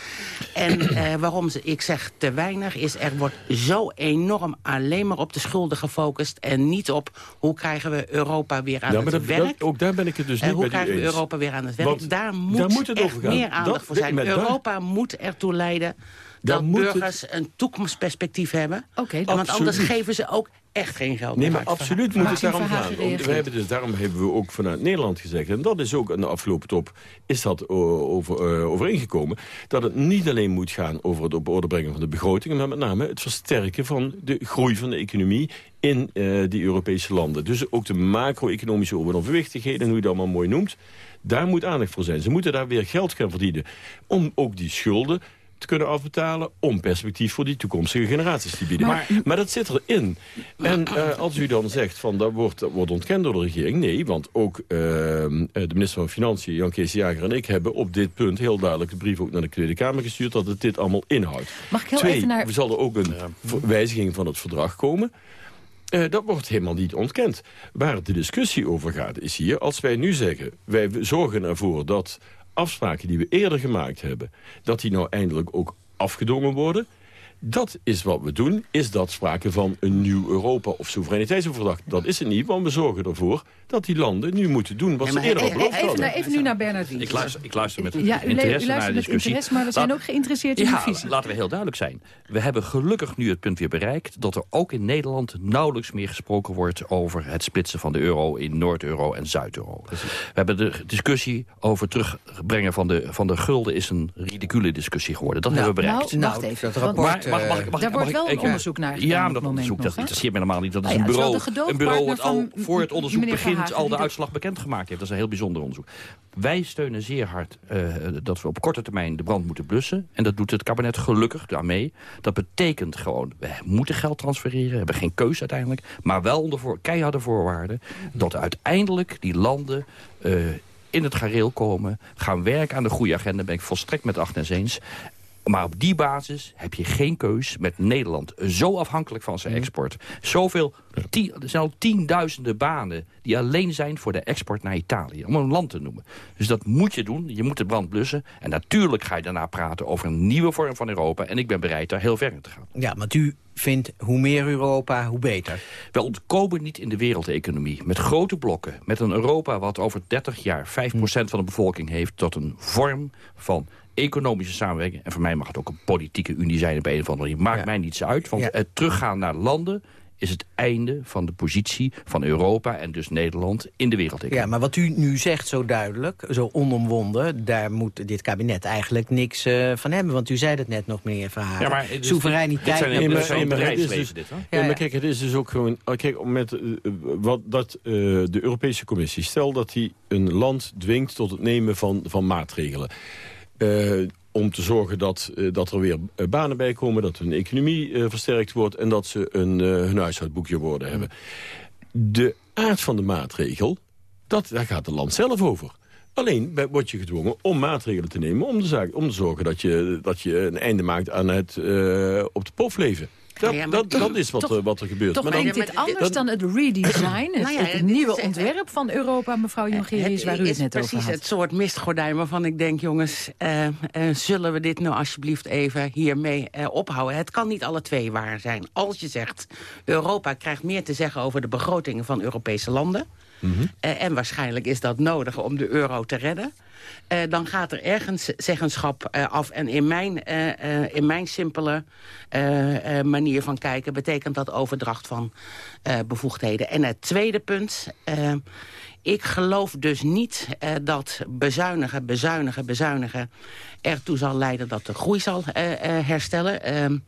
En uh, waarom ze, ik zeg te weinig is, er wordt zo enorm alleen maar op de schulden gefocust... en niet op hoe krijgen we Europa weer aan ja, het dat, werk. Dat, ook daar ben ik het dus niet hoe krijgen we eens. Europa weer aan het werk. Want daar moet, daar moet het echt over gaan. meer aandacht dat, voor zijn. Europa daar, moet ertoe leiden dat burgers het... een toekomstperspectief hebben. Okay, want anders geven ze ook echt geen geld Nee, meer maar absoluut moet het daarom gaan. We hebben dus, daarom hebben we ook vanuit Nederland gezegd... en dat is ook in de afgelopen top is dat over, uh, overeengekomen... dat het niet alleen moet gaan over het op orde brengen van de begrotingen... maar met name het versterken van de groei van de economie in uh, die Europese landen. Dus ook de macro-economische overwichtigheden, hoe je dat allemaal mooi noemt... daar moet aandacht voor zijn. Ze moeten daar weer geld gaan verdienen om ook die schulden te kunnen afbetalen... om perspectief voor die toekomstige generaties te bieden. Maar, maar dat zit erin. En uh, als u dan zegt, van dat wordt, dat wordt ontkend door de regering... nee, want ook uh, de minister van Financiën, Jan Kees Jager en ik... hebben op dit punt heel duidelijk de brief ook naar de Tweede Kamer gestuurd... dat het dit allemaal inhoudt. Mag ik heel Twee, even naar... er zal er ook een wijziging van het verdrag komen... Uh, dat wordt helemaal niet ontkend. Waar de discussie over gaat is hier... als wij nu zeggen, wij zorgen ervoor dat afspraken die we eerder gemaakt hebben... dat die nou eindelijk ook afgedongen worden... Dat is wat we doen. Is dat sprake van een nieuw Europa of soevereiniteitsoverdracht? Dat is het niet, want we zorgen ervoor dat die landen nu moeten doen wat ja, ze eerder al beloofd even, hadden. Naar, even nu naar Bernard ik luister, ik luister met ja, u interesse naar de met discussie. interesse, maar we zijn ook geïnteresseerd in ja, uw visie. Laten we heel duidelijk zijn. We hebben gelukkig nu het punt weer bereikt... dat er ook in Nederland nauwelijks meer gesproken wordt... over het splitsen van de euro in Noord-euro en Zuid-euro. We hebben de discussie over terugbrengen van de, van de gulden... is een ridicule discussie geworden. Dat nou, hebben we bereikt. Nou, wacht even. Dat rapport, maar. Mag- mag- mag- Daar wordt wel een onderzoek naar gedaan Ja, maar dat onderzoek dat interesseert me helemaal niet. Dat is een bureau, een bureau wat al voor het onderzoek begint al de uitslag bekendgemaakt heeft. Dat is een heel bijzonder onderzoek. Wij steunen zeer hard eh, dat we op korte termijn de brand moeten blussen. En dat doet het kabinet gelukkig daarmee. Dat betekent gewoon, we moeten geld transfereren. We hebben geen keuze uiteindelijk. Maar wel onder voor, keiharde voorwaarden. Dat uiteindelijk die landen... eh, in het gareel komen, gaan werken aan de goede agenda... ben ik volstrekt met Agnes eens. Maar op die basis heb je geen keus met Nederland. Zo afhankelijk van zijn export. Zoveel, tien, er zijn al tienduizenden banen die alleen zijn voor de export naar Italië. Om een land te noemen. Dus dat moet je doen. Je moet de brand blussen. En natuurlijk ga je daarna praten over een nieuwe vorm van Europa. En ik ben bereid daar heel ver in te gaan. Ja, want u vindt hoe meer Europa, hoe beter. We ontkomen niet in de wereldeconomie. Met grote blokken. Met een Europa wat over 30 jaar 5% van de bevolking heeft... tot een vorm van economische samenwerking. En voor mij mag het ook een politieke unie zijn op een of andere manier. Maakt mij niets uit, want Ja. het teruggaan naar landen is het einde van de positie van Europa en dus Nederland in de wereldeconomie. Ja, maar wat u nu zegt zo duidelijk, zo onomwonden... daar moet dit kabinet eigenlijk niks eh, van hebben. Want u zei het net nog, meneer Verhagen. Ja, maar Soevereiniteit... dit zijn Brussel. Ja, maar Ja, kijk, het is dus ook gewoon... oh, Kijk, met, eh, wat, dat eh, de Europese Commissie... stel dat hij een land dwingt tot het nemen van, van maatregelen... om te zorgen dat, eh, dat er weer eh, banen bij komen... dat hun economie eh, versterkt wordt... en dat ze een, hun huishoudboekje worden hebben. De aard van de maatregel, dat, daar gaat het land zelf over. Alleen word je gedwongen om maatregelen te nemen... om, de zaak, om te zorgen dat je, dat je een einde maakt aan het eh, op de pof leven. Dat, Ja, maar dat, dat is wat, toch- er- wat er gebeurt. Toch Maar dan- dit anders dan het redesign, het, Nou ja, het nieuwe is- ontwerp van Europa, mevrouw Jongerius, waar u het net over precies had. het soort mistgordijn waarvan ik denk, jongens... eh, eh, zullen we dit nou alsjeblieft even hiermee eh, ophouden? Het kan niet alle twee waar zijn. Als je zegt, Europa krijgt meer te zeggen over de begrotingen van Europese landen... eh, en waarschijnlijk is dat nodig om de euro te redden... eh, dan gaat er ergens zeggenschap eh, af. En in mijn, in mijn simpele manier van kijken... betekent dat overdracht van bevoegdheden. En het tweede punt... ik geloof dus niet dat bezuinigen, bezuinigen, bezuinigen... ertoe zal leiden dat de groei zal herstellen.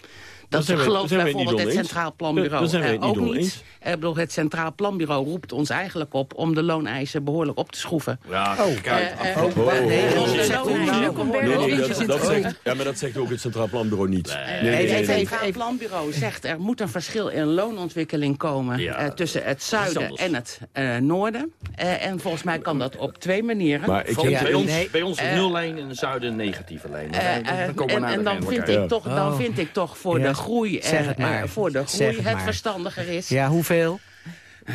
Ehm, dat wij- gelooft het bijvoorbeeld het. Centraal Planbureau eh, niet ook niet. Eh, Ik bedoel, het Centraal Planbureau roept ons eigenlijk op... om de looneisen behoorlijk op te schroeven. Ja, kijk, Eh, eh, Oh, oh, oh, oh, oh, oh, oh, oh, oh, dat- dat Ja, maar dat zegt ook het Centraal Planbureau niet. Nee, Het nee, nee, nee. Centraal Planbureau zegt er moet een verschil in loonontwikkeling komen... Ja. eh, tussen het zuiden en het eh, noorden. Eh, en volgens mij kan dat op twee manieren. Maar ik bij, ons, bij ons Eh, een nullijn en in het zuiden een negatieve lijn. Eh, Dan- dan eh, komen we en, naar en de dan, vind ik toch, dan Oh. vind ik toch voor Ja, de groei, zeg het maar. voor de Zeg groei het verstandiger is. Ja, hoeveel?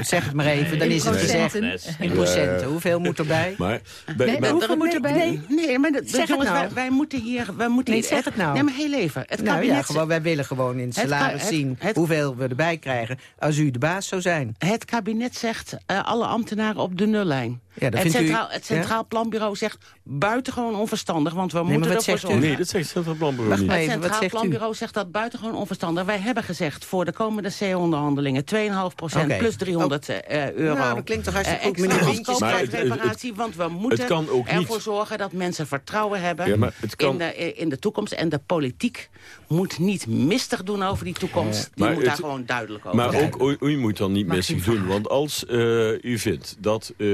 Zeg het maar even, dan In is het gezegd. In procenten. Hoeveel moet erbij? (laughs) Maar, Nee, maar hoeveel moet erbij? Nee, nee maar dat, Zeg het jongens, nou. wij, wij moeten hier... Wij moeten Nee, hier zeg echt- het nou. Nee, maar heel even. Het nou kabinet, ja, gewoon, wij willen gewoon in het salaris het- zien het- hoeveel we erbij krijgen als u de baas zou zijn. Het kabinet zegt eh, alle ambtenaren op de nullijn. Ja, dat het, vindt u- Centraal, het Centraal Planbureau zegt buitengewoon onverstandig, want we moeten ervoor zorgen... Nee, dat zegt het Centraal Planbureau niet. Het Centraal u? Planbureau zegt dat buitengewoon onverstandig. Wij hebben gezegd voor de komende CO-onderhandelingen 2,5 procent Oké. plus 300 eh, euro. Nou, dat klinkt toch hartstikke Eh, goed, extra meneer Wientjes. Maar het- het- reparatie, want we moeten kan ook niet. ervoor zorgen dat mensen vertrouwen hebben Ja, maar het kan- in, de, in de toekomst. En de politiek moet niet mistig doen over die toekomst. Die Maar moet daar gewoon duidelijk over Maar zijn. ook, u, u moet dan niet mistig doen. Want als eh, u vindt dat eh,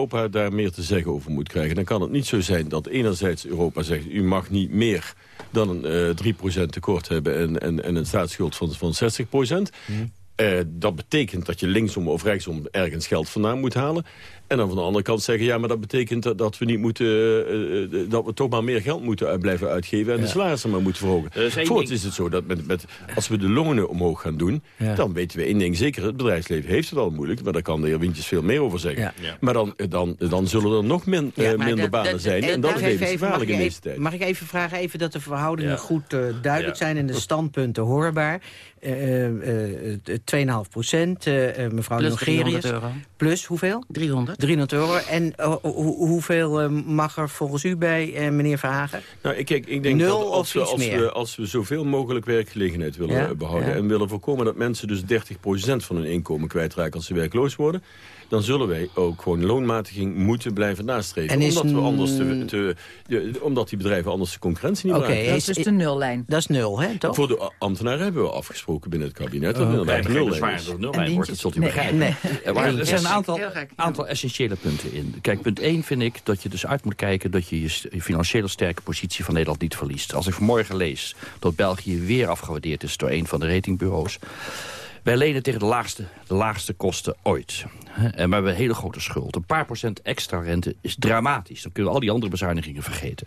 Europa daar meer te zeggen over moet krijgen... dan kan het niet zo zijn dat enerzijds Europa zegt... u mag niet meer dan een eh 3% tekort hebben en, en, en een staatsschuld van, van 60%. Eh, dat betekent dat je linksom of rechtsom ergens geld vandaan moet halen. En dan van de andere kant zeggen... ja, maar dat betekent dat, dat we niet moeten... eh, eh, dat we toch maar meer geld moeten uit- blijven uitgeven... en de salarissen maar moeten verhogen. Er Voorts ding- is het zo dat met, met, als we de lonen omhoog gaan doen... Ja. dan weten we één ding zeker. Het bedrijfsleven heeft het al moeilijk... maar daar kan de heer Wintjes veel meer over zeggen. Ja. Ja. Maar dan, dan, dan zullen er nog min, Ja, eh, maar minder de- banen de- zijn. de- en dat de- is levensgevaarlijk in deze even, tijd. mag ik even vragen even dat de verhoudingen Ja. goed eh, duidelijk Ja. zijn... en de (laughs) standpunten hoorbaar. Eh, eh, eh, 2,5 procent, eh, eh, mevrouw Plus Jongerius. 300 euro. Plus hoeveel? 300. 300 euro. En uh, ho hoeveel uh, mag er volgens u bij, uh, meneer Verhagen? Nou, ik, ik, ik denk Nul dat als, we, of iets als, meer? we, als we zoveel mogelijk werkgelegenheid willen Ja, behouden... ja. en willen voorkomen dat mensen dus 30% van hun inkomen kwijtraken als ze werkloos worden... dan zullen wij ook gewoon loonmatiging moeten blijven nastreven. En is omdat, we anders te, te- de- omdat die bedrijven anders de concurrentie niet Oké, bereiken. is- Dat is de nullijn. Dat is nul, hè, toch? Voor de ambtenaren hebben we afgesproken binnen het kabinet... dat Oh, het inderdaad geen nul is. dat het nul En wordt, dat zult u nee. begrijpen. Nee. (laughs) Waren- er zijn een aantal, gek. aantal essentiële punten in. Kijk, punt 1 vind ik dat je dus uit moet kijken... dat je je financiële sterke positie van Nederland niet verliest. Als ik vanmorgen lees dat België weer afgewaardeerd is... door een van de ratingbureaus... Wij lenen tegen de laagste, de laagste kosten ooit. Hè, En we hebben een hele grote schuld. Een paar procent extra rente is dramatisch. Dan kunnen we al die andere bezuinigingen vergeten.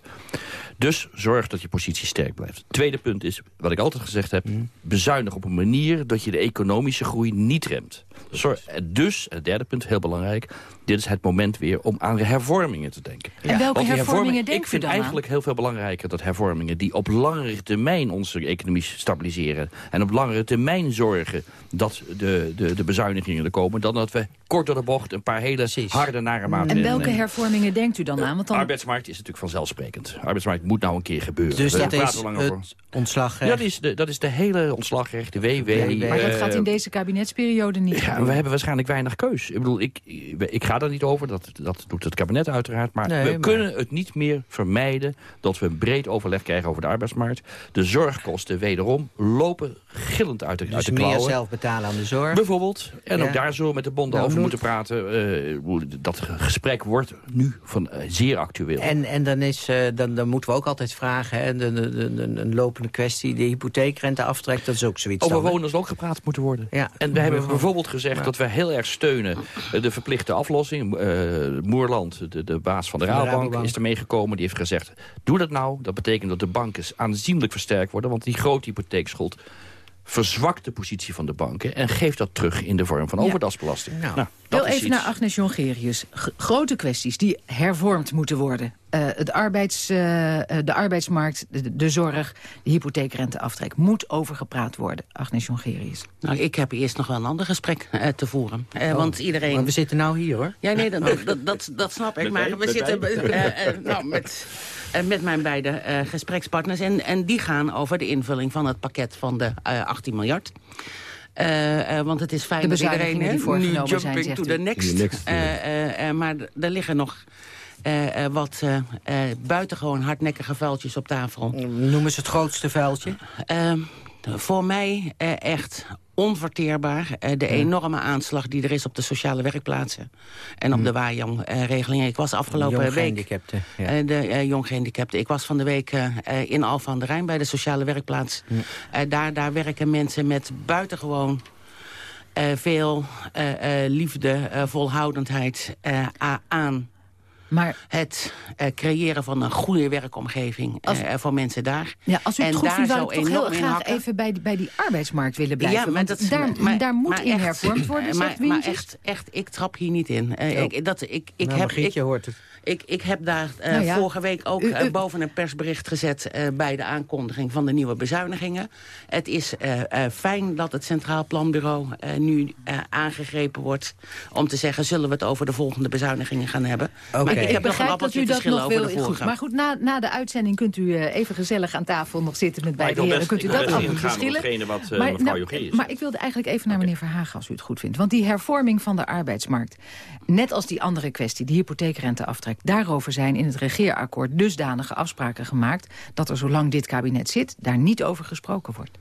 Dus zorg dat je positie sterk blijft. Tweede punt is, wat ik altijd gezegd heb... bezuinig op een manier dat je de economische groei niet remt. Zorg, dus, en het derde punt, heel belangrijk... dit is het moment weer om aan hervormingen te denken. En welke die hervormingen denkt Ik vind dan aan? eigenlijk heel veel belangrijker dat hervormingen... die op langere termijn onze economie stabiliseren... en op langere termijn zorgen dat de, de, de bezuinigingen er komen... dan dat we kort door de bocht een paar hele harde, nare En maatregelen welke nemen. hervormingen denkt u dan aan? Want De dan, arbeidsmarkt is natuurlijk vanzelfsprekend. De arbeidsmarkt moet nou een keer gebeuren. Dus dat is het ontslagrecht. Ja, dat is, de, dat is de hele ontslagrecht, de WW. maar dat eh, gaat in deze kabinetsperiode niet ja, we hebben waarschijnlijk weinig keus. Ik bedoel, ik, ik ga daar niet over. Dat, dat doet het kabinet uiteraard. Maar Nee, we maar- kunnen het niet meer vermijden... dat we een breed overleg krijgen over de arbeidsmarkt. De zorgkosten, wederom, lopen gillend uit de, uit Dus de meer klauwen. Betalen aan de zorg. Bijvoorbeeld. En Ja. ook daar zullen we met de bonden Nou, over moeten praten. Hoe- dat gesprek wordt nu van, eh, zeer actueel. En, en dan, is, eh, dan, dan moeten we ook altijd vragen, hè, de, de, een lopende kwestie, de hypotheekrenteaftrek, dat is ook zoiets. Over wonen zal ook gepraat moeten worden. Ja. En we hebben bijvoorbeeld gezegd dat we heel erg steunen de verplichte aflossing. Moerland, de, de baas van de, Van de Rabobank, Rabobank. is ermee gekomen. Die heeft gezegd, doe dat nou. Dat betekent dat de banken aanzienlijk versterkt worden. Want die grote hypotheekschuld verzwakt de positie van de banken... en geeft dat terug in de vorm van Ja. overdagsbelasting. Nou, dat Wel is even iets. naar Agnes Jongerius. G- grote kwesties die hervormd moeten worden. Eh, het arbeids, eh, eh, de arbeidsmarkt, de, de zorg, de hypotheekrenteaftrek... moet overgepraat worden, Agnes Jongerius. Nou, ik heb eerst nog wel een ander gesprek eh, te voeren. Eh, Oh, Want iedereen... Maar we zitten nou hier, hoor. Ja, nee, dat, dat, dat, dat snap ik. Met Maar we zitten nou, met, met mijn beide eh, gesprekspartners. En, en die gaan over de invulling van het pakket van de eh, 18 miljard. Eh, eh, want het is fijn dat iedereen nu voorgenomen zijn, jumping zegt to the next. The next. Eh, eh, eh, maar er liggen nog eh, eh, wat eh, buitengewoon hardnekkige vuiltjes op tafel. Noemen ze het grootste vuiltje? Ehm, voor mij echt onverteerbaar. de enorme aanslag die er is op de sociale werkplaatsen. En op de Wajong-regelingen. Ik was afgelopen Jong week... gehandicapten, ja. de eh, jong gehandicapten. Ik was van de week in Alphen aan de Rijn bij de sociale werkplaats. Daar, daar werken mensen met buitengewoon... veel liefde, volhoudendheid aan Maar het eh, creëren van een goede werkomgeving Als- eh, voor mensen daar. ja, als u het En goed daar vindt, zou zo ik toch heel graag hakken. even bij die, bij die arbeidsmarkt willen blijven. Ja, maar want dat, daar, maar- daar moet maar in echt- hervormd worden, maar, zegt maar Wientjes. echt, echt, ik trap hier niet in. Eh, Oh. ik, dat, ik, ik, Nou, heb, Margrietje ik, hoort het. Ik, ik heb daar eh, Nou ja, vorige week ook u- eh, boven een persbericht gezet... eh, bij de aankondiging van de nieuwe bezuinigingen. Het is eh, eh, fijn dat het Centraal Planbureau eh, nu eh, aangegrepen wordt... om te zeggen, zullen we het over de volgende bezuinigingen gaan hebben. Maar ik Ik heb nog een begrijp dat appeltje dat nog over wil. de Goed, maar goed, na, na de uitzending kunt u eh, even gezellig aan tafel nog zitten met beide heren. best- Kunt u dat op verschillen? wat, maar, mevrouw nou, maar ik wilde eigenlijk even naar meneer Verhagen, als u het goed vindt. Want die hervorming van de arbeidsmarkt, net als die andere kwestie, die hypotheekrenteaftrek, daarover zijn in het regeerakkoord dusdanige afspraken gemaakt dat er zolang dit kabinet zit, daar niet over gesproken wordt.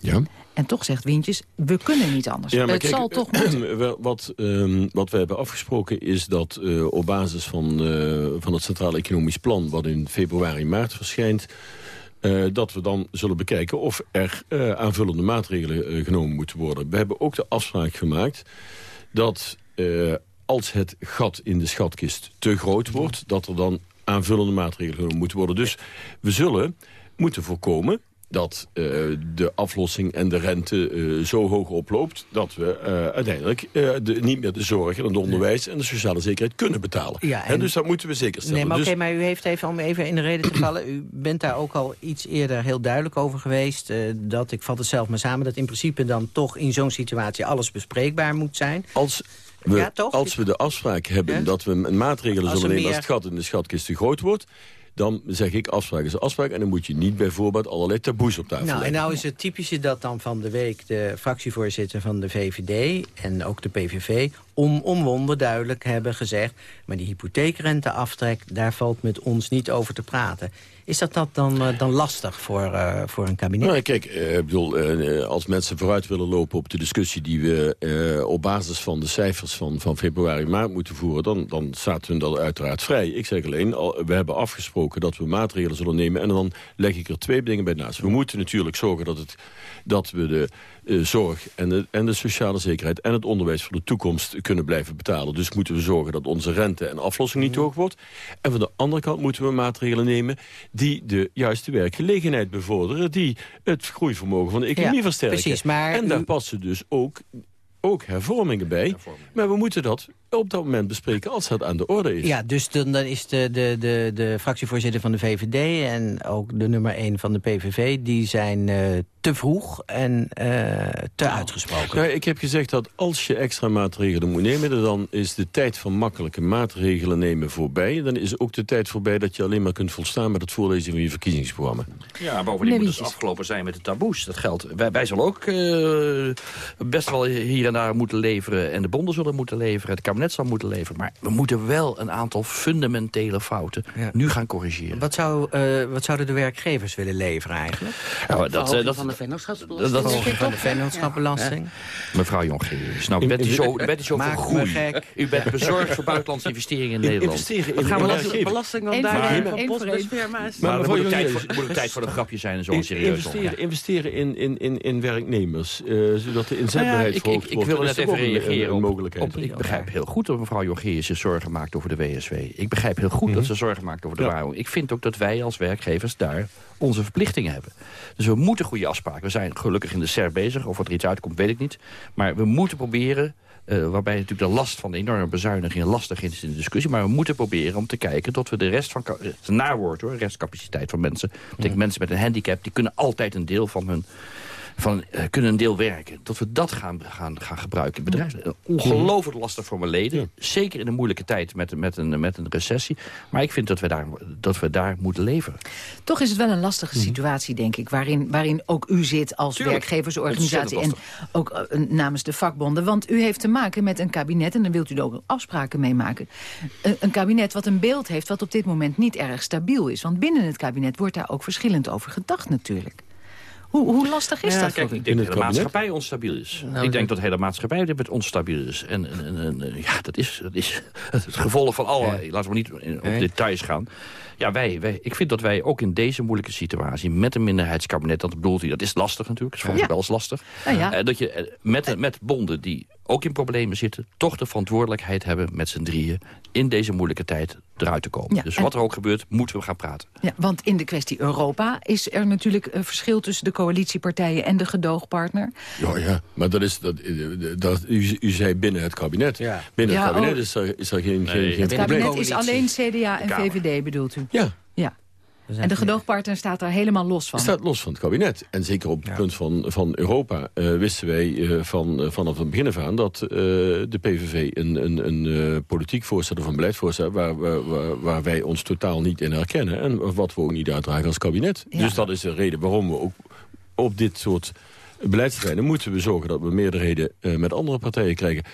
Ja. En toch zegt Wintjes, we kunnen niet anders. Ja, het kijk, zal toch moeten. (clears throat) wel, wat, ehm, wat we hebben afgesproken is dat eh, op basis van, eh, van het Centraal Economisch Plan... wat in februari, maart verschijnt... eh, dat we dan zullen bekijken of er eh, aanvullende maatregelen eh, genomen moeten worden. We hebben ook de afspraak gemaakt dat eh, als het gat in de schatkist te groot wordt... dat er dan aanvullende maatregelen genomen moeten worden. Dus we zullen moeten voorkomen dat eh, de aflossing en de rente eh, zo hoog oploopt... dat we eh, uiteindelijk de, niet meer de zorg en het onderwijs... en de sociale zekerheid kunnen betalen. Ja, en- dus dat moeten we zeker stellen. Nee, maar oké, Dus- maar u heeft even, om even in de reden te (clears throat) vallen... u bent daar ook al iets eerder heel duidelijk over geweest... dat, ik vat het zelf maar samen, dat in principe dan toch in zo'n situatie alles bespreekbaar moet zijn. Als, we, Ja, toch? als we de afspraak hebben dat we maatregelen Als er zullen nemen... als het gat in de schatkist te groot wordt... dan zeg ik afspraak is afspraak... en dan moet je niet bij voorbaat allerlei taboes op tafel Nou, en nou is het typische dat dan van de week de fractievoorzitter van de VVD en ook de PVV onomwonden duidelijk hebben gezegd... maar die hypotheekrenteaftrek, daar valt met ons niet over te praten. Is dat, dat dan, eh, dan lastig voor, eh, voor een kabinet? Nou, kijk, eh, ik bedoel, als mensen vooruit willen lopen op de discussie... die we op basis van de cijfers van, van februari maart moeten voeren... Dan, dan staat hun dat uiteraard vrij. Ik zeg alleen, al, we hebben afgesproken dat we maatregelen zullen nemen... en dan leg ik er twee dingen bij naast. We moeten natuurlijk zorgen dat, het, dat we de eh, zorg en de, en de sociale zekerheid... en het onderwijs voor de toekomst kunnen blijven betalen. Dus moeten we zorgen dat onze rente en aflossing niet te hoog wordt. En van de andere kant moeten we maatregelen nemen... die de juiste werkgelegenheid bevorderen... die het groeivermogen van de economie Ja, versterken. precies, maar en daar u- passen dus ook, ook hervormingen bij. Maar we moeten dat op dat moment bespreken als dat aan de orde is. Ja, dus dan, dan is de, de, de, de fractievoorzitter van de VVD... en ook de nummer 1 van de PVV... die zijn eh, te vroeg en eh, te uitgesproken. Nou, ik heb gezegd dat als je extra maatregelen moet nemen... dan is de tijd van makkelijke maatregelen nemen voorbij. Dan is ook de tijd voorbij dat je alleen maar kunt volstaan... met het voorlezen van je verkiezingsprogramma. Ja, bovendien moet het afgelopen zijn met de taboes. Dat geldt. Wij, wij zullen ook eh, best wel hier en daar moeten leveren. En de bonden zullen moeten leveren. Het kabinet zal moeten leveren. Maar we moeten wel een aantal fundamentele fouten nu gaan corrigeren. Wat, zou, eh, wat zouden de werkgevers willen leveren eigenlijk? Nou, dat, Verhoging dat, van de vennootschapsbelasting. dat- ik van de toch? vennootschapbelasting. Mevrouw Jongerius, nou, u bent u zo, u bent u zo Maak groei. gek. U bent bezorgd voor buitenlandse investeringen in Nederland. investeren in gaan we belasting- dat voor daar postbusfirma's. Maar er moet ook tijd voor, een grapje zijn en zo serieus. investeren, investeren in, in, in, in werknemers, eh, zodat de Nou inzetbaarheid ja, ik, ik, verhoogd ik wordt. wil Dat net is even reageren op- Ik begrijp heel goed dat mevrouw Jongerius zich zorgen maakt over de WSW. Ik begrijp heel goed dat ze zorgen maakt over de Ja. Ik vind ook dat wij als werkgevers daar onze verplichtingen hebben. Dus we moeten goede afspraken. We zijn gelukkig in de SER bezig. Of wat er iets uitkomt, weet ik niet. Maar we moeten proberen... eh, waarbij natuurlijk de last van de enorme bezuinigingen lastig is in de discussie. Maar we moeten proberen om te kijken dat we de rest van... ka- Het is een nawoord hoor, restcapaciteit van mensen. Dat betekent mensen met een handicap, die kunnen altijd een deel van hun van eh, kunnen een deel werken. Dat we dat gaan, gaan, gaan gebruiken in bedrijfsleven. Ongelooflijk lastig voor mijn leden. Zeker in een moeilijke tijd met, met, een, met een recessie. Maar ik vind dat we daar, dat we daar moeten leveren. Toch is het wel een lastige situatie, denk ik... waarin, waarin ook u zit als Tuurlijk. werkgeversorganisatie... en ook eh, namens de vakbonden. Want u heeft te maken met een kabinet... en dan wilt u er ook afspraken mee maken. Een, een kabinet wat een beeld heeft wat op dit moment niet erg stabiel is. Want binnen het kabinet wordt daar ook verschillend over gedacht natuurlijk. Hoe, hoe lastig is Ja, dat kijk, voor u? ik denk dat de kabinet? maatschappij onstabiel is. Nou, ik denk dat de hele maatschappij op dit moment onstabiel is. En, en, en, en, ja, dat is, dat is (laughs) het gevolg van alle... Laten we niet op details gaan. Ja, wij, wij, ik vind dat wij ook in deze moeilijke situatie... met een minderheidskabinet, dat bedoelt hij, dat is lastig natuurlijk. Dat is voor Ja. ons wel eens lastig. Nou ja. Eh, dat je eh, met, met bonden die ook in problemen zitten... toch de verantwoordelijkheid hebben met z'n drieën... in deze moeilijke tijd eruit te komen. Ja, dus en- wat er ook gebeurt, moeten we gaan praten. Ja, want in de kwestie Europa is er natuurlijk een verschil... tussen de coalitiepartijen en de gedoogpartner. Ja, ja, maar dat is, dat, eh, dat, u, u zei binnen het kabinet. Ja. Binnen Ja, het kabinet oh. is er, is er geen, Nee. geen Het kabinet is alleen. CDA en. VVD, bedoelt u? Ja, Ja. En de gedoogpartner staat daar helemaal los van. het staat los van het kabinet. En zeker op het punt van, van Europa eh, wisten wij eh, van, eh, vanaf het begin af aan... dat eh, de PVV een, een, een eh, politiek voorstel of een beleidsvoorstel... Waar, waar, waar, waar wij ons totaal niet in herkennen... en wat we ook niet uitdragen als kabinet. Ja. Dus dat is de reden waarom we ook op dit soort beleidsterreinen... moeten we zorgen dat we meerderheden eh, met andere partijen krijgen.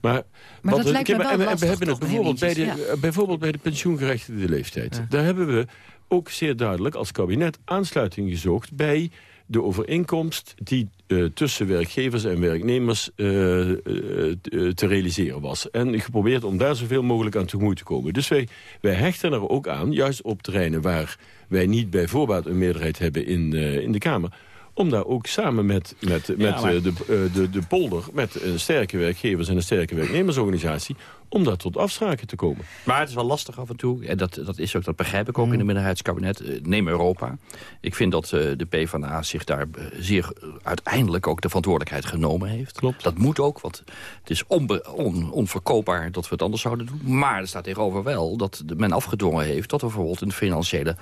Maar, Maar dat we- lijkt me wel en we- en lastig we hebben het bijvoorbeeld bij, de, Wientjes, eh, bijvoorbeeld bij de pensioengerechtigde leeftijd. Daar hebben we ook zeer duidelijk als kabinet aansluiting gezocht... bij de overeenkomst die eh, tussen werkgevers en werknemers te- realiseren was. En geprobeerd om daar zoveel mogelijk aan tegemoet te komen. Dus wij, wij hechten er ook aan, juist op terreinen waar wij niet bij voorbaat een meerderheid hebben in, in de Kamer om daar ook samen met, met, met maar- eh, de, eh, de, de polder... met een sterke werkgevers- en een sterke werknemersorganisatie... om daar tot afspraken te komen. Maar het is wel lastig af en toe. En dat, dat, is ook, dat begrijp ik ook Mm. in het minderheidskabinet. Eh, Neem Europa. Ik vind dat eh, de PvdA zich daar eh, zeer uiteindelijk ook de verantwoordelijkheid genomen heeft. Klopt. Dat moet ook, want het is onbe- on- onverkoopbaar dat we het anders zouden doen. Maar er staat tegenover wel dat de- men afgedwongen heeft... dat er bijvoorbeeld een financiële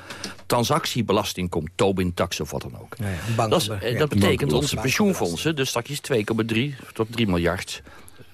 transactiebelasting komt. Tobin-tax of wat dan ook. banken- dat, is- eh, ja. dat betekent Bankenbelasting. onze pensioenfondsen... dus straks 2,3 tot 3 miljard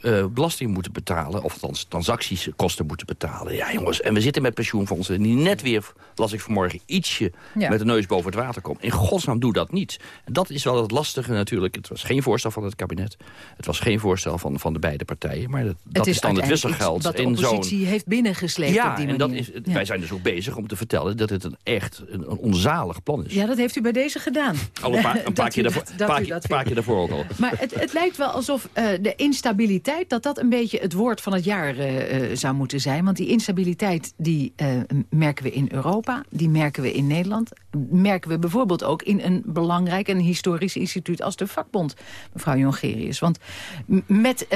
uh, belasting moeten betalen... of althans transactiekosten moeten betalen. Ja, jongens, en we zitten met pensioenfondsen... die net weer, las ik vanmorgen, ietsje met de neus boven het water komen. In godsnaam, doe dat niet. En dat is wel het lastige natuurlijk. Het was geen voorstel van het kabinet. Het was geen voorstel van, van de beide partijen. Maar dat, dat is, dan het wisselgeld. Dat de oppositie heeft binnengesleept ja, op die en dat is, wij zijn dus ook bezig om te vertellen... dat het een echt een, een onzalig plan is. Ja, dat heeft u bij deze gedaan. Al een paar, een (laughs) keer, daarvoor, paar, paar keer daarvoor ook al. Maar het, het lijkt wel alsof uh, de instabiliteit... dat dat een beetje het woord van het jaar uh, zou moeten zijn. Want die instabiliteit die uh, merken we in Europa, die merken we in Nederland. Merken we bijvoorbeeld ook in een belangrijk en historisch instituut als de vakbond, mevrouw Jongerius. Want met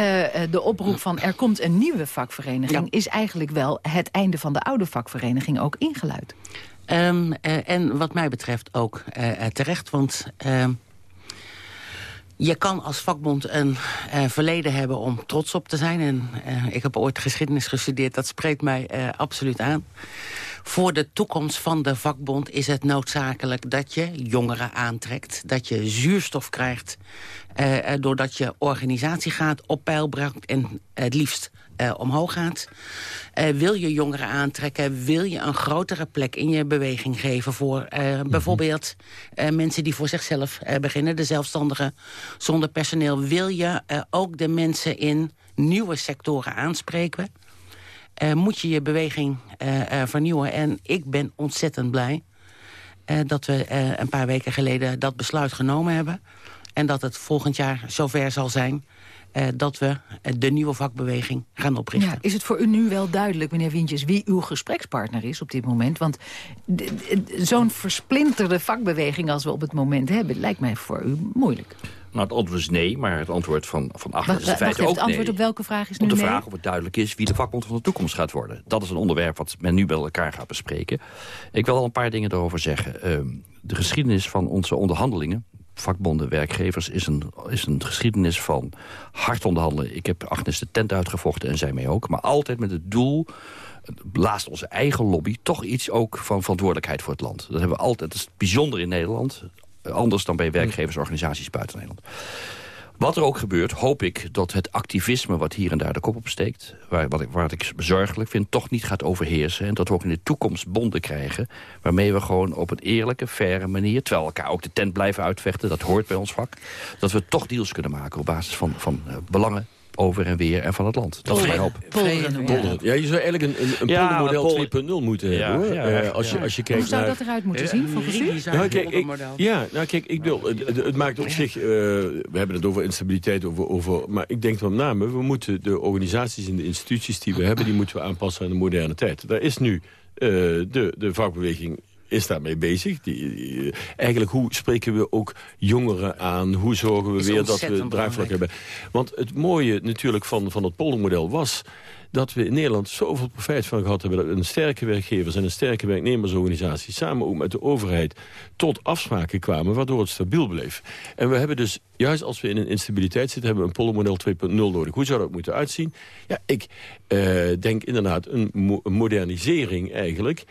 de oproep van er komt een nieuwe vakvereniging... is eigenlijk wel het einde van de oude vakvereniging ook ingeluid. Um, uh, en wat mij betreft ook uh, terecht, want uh, je kan als vakbond een verleden hebben om trots op te zijn. En ik heb ooit geschiedenis gestudeerd, dat spreekt mij absoluut aan. Voor de toekomst van de vakbond is het noodzakelijk dat je jongeren aantrekt. Dat je zuurstof krijgt doordat je organisatie gaat op peil brengt en het liefst uh, omhoog gaat. Uh, wil je jongeren aantrekken? Wil je een grotere plek in je beweging geven... voor uh, bijvoorbeeld mensen die voor zichzelf beginnen... de zelfstandigen zonder personeel? Wil je ook de mensen in nieuwe sectoren aanspreken? moet je je beweging vernieuwen? En ik ben ontzettend blij... dat we een paar weken geleden dat besluit genomen hebben... en dat het volgend jaar zover zal zijn uh, dat we uh, de nieuwe vakbeweging gaan oprichten. Ja, is het voor u nu wel duidelijk, meneer Wintjes, wie uw gesprekspartner is op dit moment? Want zo'n versplinterde vakbeweging als we op het moment hebben... lijkt mij voor u moeilijk. Nou, het antwoord is nee, maar het antwoord van, van achter is in feite ook Het antwoord op welke vraag is nu Op de nee? vraag of het duidelijk is wie de vakbond van de toekomst gaat worden. Dat is een onderwerp wat men nu bij elkaar gaat bespreken. Ik wil al een paar dingen erover zeggen. Uh, de geschiedenis van onze onderhandelingen vakbonden, werkgevers... is een, is een geschiedenis van hard onderhandelen. Ik heb Agnes de tent uitgevochten en zij mee ook. Maar altijd met het doel, laatst onze eigen lobby... toch iets ook van verantwoordelijkheid voor het land. Dat hebben we altijd. Dat is bijzonder in Nederland. Anders dan bij werkgeversorganisaties buiten Nederland. Wat er ook gebeurt, hoop ik dat het activisme wat hier en daar de kop opsteekt... Waar, wat, ik, waar ik bezorgelijk vind, toch niet gaat overheersen. En dat we ook in de toekomst bonden krijgen... waarmee we gewoon op een eerlijke, faire manier... terwijl elkaar ook de tent blijven uitvechten, dat hoort bij ons vak... dat we toch deals kunnen maken op basis van, van uh, belangen over en weer en van het land. Dat is mijn hoop. Ja, je zou eigenlijk een, een, een ja, poldermodel 2.0 moeten ja, hebben. Hoor. Ja, uh, als, je, als je kijkt Hoe zou naar... dat eruit moeten zien, volgens u? Nou, kijk, ik, ja, nou kijk, ik wil, het, het maakt op zich... Uh, we hebben het over instabiliteit, over, over, maar ik denk met name... we moeten de organisaties en de instituties die we hebben... die moeten we aanpassen aan de moderne tijd. Daar is nu uh, de, de vakbeweging is daarmee bezig. Die, eigenlijk hoe spreken we ook jongeren aan? Hoe zorgen we weer dat we draagvlak hebben? Want het mooie natuurlijk van, van het poldermodel was dat we in Nederland zoveel profijt van gehad hebben... dat een sterke werkgevers en een sterke werknemersorganisatie... samen ook met de overheid tot afspraken kwamen... waardoor het stabiel bleef. En we hebben dus, juist als we in een instabiliteit zitten... hebben we een poldermodel 2.0 nodig. Hoe zou dat moeten uitzien? Ja, ik uh, denk inderdaad een, mo een modernisering eigenlijk...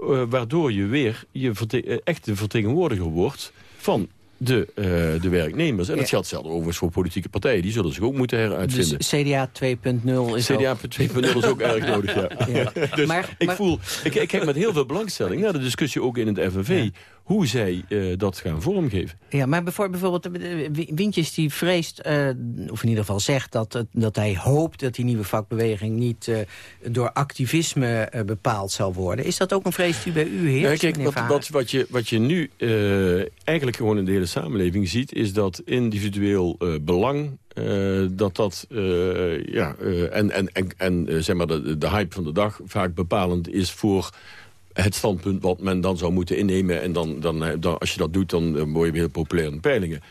Uh, waardoor je weer je verte echte vertegenwoordiger wordt van de, uh, de werknemers. En ja. dat geldt zelfs overigens voor politieke partijen. Die zullen zich ook moeten heruitvinden. Dus CDA 2.0 is CDA 2.0 is ook erg nodig, ja. ja. dus maar, ik, maar... voel, ik, ik kijk met heel veel belangstelling naar de discussie ook in het FNV... Ja hoe zij uh, dat gaan vormgeven. Ja, maar bijvoorbeeld Wintjes die vreest, uh, of in ieder geval zegt... dat, dat hij hoopt dat die nieuwe vakbeweging niet uh, door activisme bepaald zal worden. Is dat ook een vrees die bij u heerst, ja, Kijk, wat, wat, wat, je, wat je nu eigenlijk gewoon in de hele samenleving ziet... is dat individueel belang uh, dat dat, uh, ja, uh, en, en, en, en zeg maar de, de hype van de dag vaak bepalend is voor het standpunt wat men dan zou moeten innemen. En dan, dan, dan als je dat doet, dan word je heel populair in peilingen.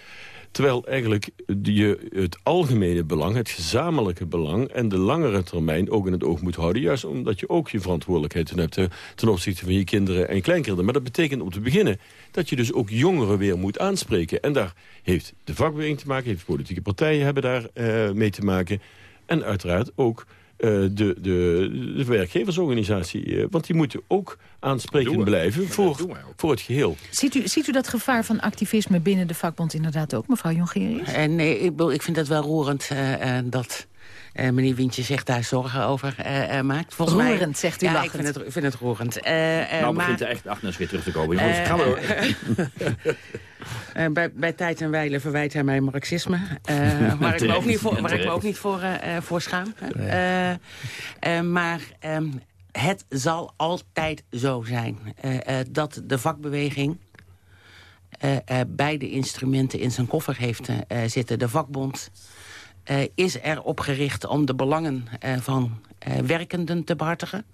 Terwijl eigenlijk je het algemene belang, het gezamenlijke belang... en de langere termijn ook in het oog moet houden. Juist omdat je ook je verantwoordelijkheid hebt ten opzichte van je kinderen en kleinkinderen. Maar dat betekent om te beginnen dat je dus ook jongeren weer moet aanspreken. En daar heeft de vakbeweging te maken, heeft politieke partijen hebben daar mee te maken. En uiteraard ook de, de, de werkgeversorganisatie. Uh, want die moeten ook aansprekend blijven voor, voor het geheel. Ziet u, ziet u dat gevaar van activisme binnen de vakbond inderdaad ook, mevrouw Jongerius? Uh, nee, ik, ik vind dat wel roerend dat eh, meneer Wintje zich daar zorgen over uh, maakt. Volgens roerend, mij, zegt u ja, lachend. ik vind het, vind het roerend. nou maar, begint echt Agnes weer terug te komen. Jongens, (laughs) we bij, bij tijd en wijle verwijt hij mij marxisme. (laughs) waar ik me ook niet voor, waar ik me ook niet voor, voor schaam. maar ehm, het zal altijd zo zijn dat de vakbeweging... beide instrumenten in zijn koffer heeft zitten. De vakbond uh, is erop gericht om de belangen uh, van uh, werkenden te behartigen.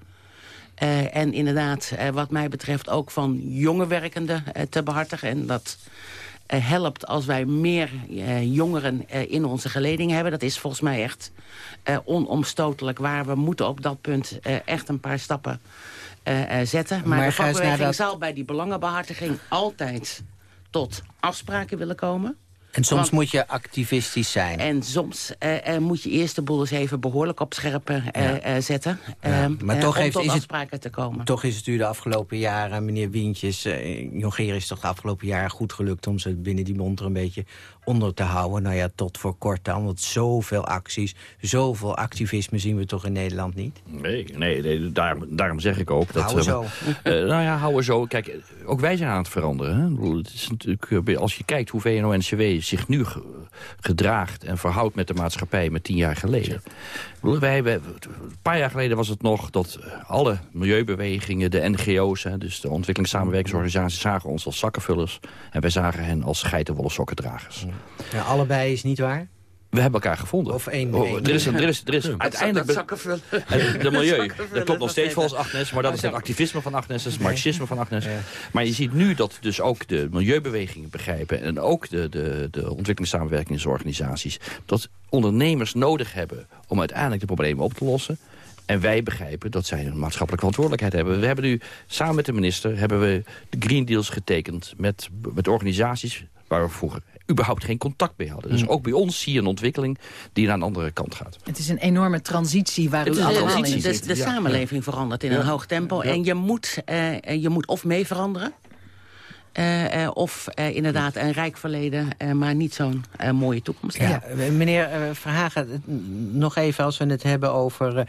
En inderdaad, wat mij betreft ook van jonge werkenden te behartigen. En dat helpt als wij meer jongeren in onze geleding hebben. Dat is volgens mij echt onomstotelijk waar. We moeten op dat punt echt een paar stappen zetten. Maar, maar de vakbeweging dat... zal bij die belangenbehartiging altijd tot afspraken willen komen. En soms moet je activistisch zijn. En soms uh, moet je eerst de boel eens even behoorlijk op scherpen uh, zetten. Ja, maar toch om heeft, tot is afspraken het, te komen. Toch is het u de afgelopen jaren, meneer Wientjes... Jongeren is toch de afgelopen jaren goed gelukt... om ze binnen die mond er een beetje onder te houden. Nou ja, tot voor kort dan. Want zoveel acties, zoveel activisme zien we toch in Nederland niet? Nee, nee, nee daarom, daarom zeg ik ook... Dat, houden zo. Uh, (laughs) nou ja, houden zo. Kijk, ook wij zijn aan het veranderen. Hè? Het is natuurlijk, als je kijkt hoe VNO-NCW zich nu gedraagt en verhoudt met de maatschappij met tien jaar geleden. Wij hebben, een paar jaar geleden was het nog dat alle milieubewegingen, de NGO's, hè, dus de ontwikkelingssamenwerkingsorganisaties, zagen ons als zakkenvullers. En wij zagen hen als geitenwolle sokkendragers. Ja, allebei is niet waar? We hebben elkaar gevonden. Of één. Oh, er is, er is, (laughs) er is uiteindelijk... Zakkenvullen. De (laughs) milieu, dat klopt nog steeds volgens Agnes, maar dat is het activisme van Agnes, dat is het marxisme van Agnes. Maar je ziet nu dat dus ook de milieubewegingen begrijpen en ook de, de, de ontwikkelingssamenwerkingsorganisaties, dat ondernemers nodig hebben om uiteindelijk de problemen op te lossen. En wij begrijpen dat zij een maatschappelijke verantwoordelijkheid hebben. We hebben nu samen met de minister hebben we de Green Deals getekend met, met organisaties waar we vroeger überhaupt geen contact mee hadden. Dus Hmm. ook bij ons zie je een ontwikkeling die naar een andere kant gaat. Het is een enorme transitie waar Het u allemaal in zit. De, de samenleving verandert in een hoog tempo. En je moet, uh, je moet of mee veranderen... Uh, uh, of uh, inderdaad een rijk verleden, maar niet zo'n mooie toekomst. Ja, meneer Verhagen, nog even als we het hebben over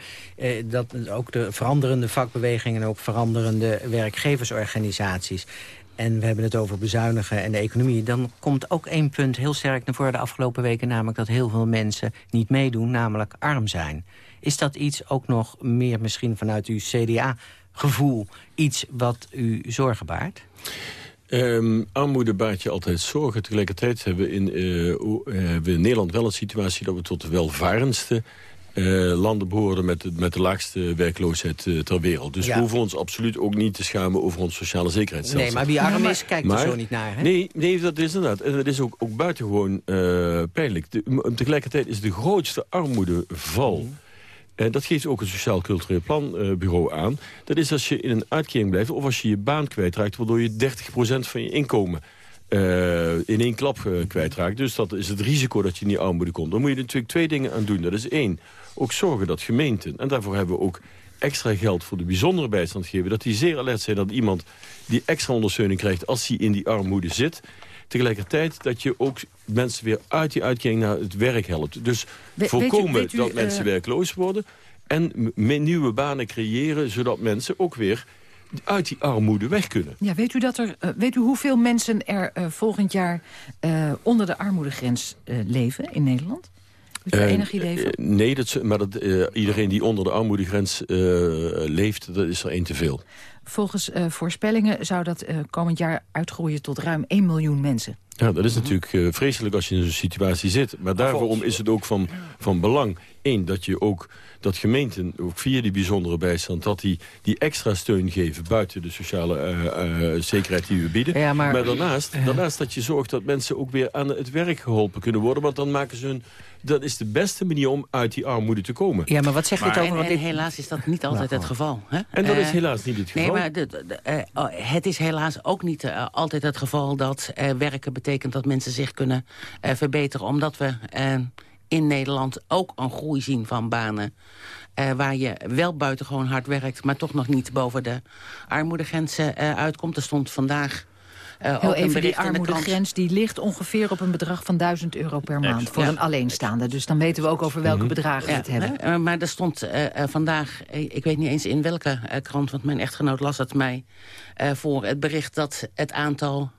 dat ook de veranderende vakbewegingen... en ook veranderende werkgeversorganisaties. En we hebben het over bezuinigen en de economie. Dan komt ook één punt heel sterk naar voren de afgelopen weken... namelijk dat heel veel mensen niet meedoen, namelijk arm zijn. Is dat iets ook nog meer misschien vanuit uw CDA-gevoel... iets wat u zorgen baart? Um, armoede baart je altijd zorgen. Tegelijkertijd hebben in, uh, uh, we in Nederland wel een situatie... dat we tot de welvarendste uh, landen behoren met de, met de laagste werkloosheid uh, ter wereld. Dus Ja. we hoeven ons absoluut ook niet te schamen over ons sociale zekerheidsstelsel. Nee, maar wie arm is, kijkt er zo niet naar. Hè? Nee, nee, dat is inderdaad. En dat is ook, ook buitengewoon eh pijnlijk. De, tegelijkertijd is de grootste armoedeval... Mhm. En dat geeft ook het Sociaal Cultureel Planbureau aan. Dat is als je in een uitkering blijft of als je je baan kwijtraakt... waardoor je 30% van je inkomen eh, in één klap eh, kwijtraakt. Dus dat is het risico dat je in die armoede komt. Dan moet je er natuurlijk twee dingen aan doen. Dat is één, ook zorgen dat gemeenten... en daarvoor hebben we ook extra geld voor de bijzondere bijstand geven... dat die zeer alert zijn dat iemand die extra ondersteuning krijgt... als hij in die armoede zit... Tegelijkertijd dat je ook mensen weer uit die uitkering naar het werk helpt. Dus weet u- voorkomen weet u, dat mensen eh, werkloos worden... en nieuwe banen creëren, zodat mensen ook weer uit die armoede weg kunnen. Ja, weet u, dat er, eh, weet u hoeveel mensen er eh, volgend jaar onder de armoedegrens leven in Nederland? U daar Eh, enig idee van? nee, dat, maar dat, eh, iedereen die onder de armoedegrens eh, leeft, dat is er één te veel. Volgens eh, voorspellingen zou dat eh, komend jaar uitgroeien tot ruim 1 miljoen mensen. Ja, dat is natuurlijk eh, vreselijk als je in zo'n situatie zit. Maar daarom is het ook van, van belang... één, dat je ook dat gemeenten, ook via die bijzondere bijstand... dat die, die extra steun geven buiten de sociale eh, eh, zekerheid die we bieden. Ja, maar- daarnaast, daarnaast dat je zorgt dat mensen ook weer aan het werk geholpen kunnen worden. Want dan maken ze hun... Dat is de beste manier om uit die armoede te komen. Ja, maar wat zegt Maar dit over... en, wat en dit- helaas is dat niet altijd het geval. Hè? En dat is Eh, helaas niet het geval. Nee, maar de, de- de, oh, het is helaas ook niet altijd het geval dat eh, werken betekent dat mensen zich kunnen eh, verbeteren. Omdat we eh, in Nederland ook een groei zien van banen. eh, waar je wel buitengewoon hard werkt, maar toch nog niet boven de armoedegrenzen eh, uitkomt. Er stond vandaag uh, Heel even, die armoedegrens die ligt ongeveer op een bedrag van 1000 euro per maand... voor een alleenstaande. Dus dan weten we ook over welke mhm. bedragen we het hebben. maar er stond vandaag, ik weet niet eens in welke krant... want mijn echtgenoot las het mij voor het bericht dat het aantal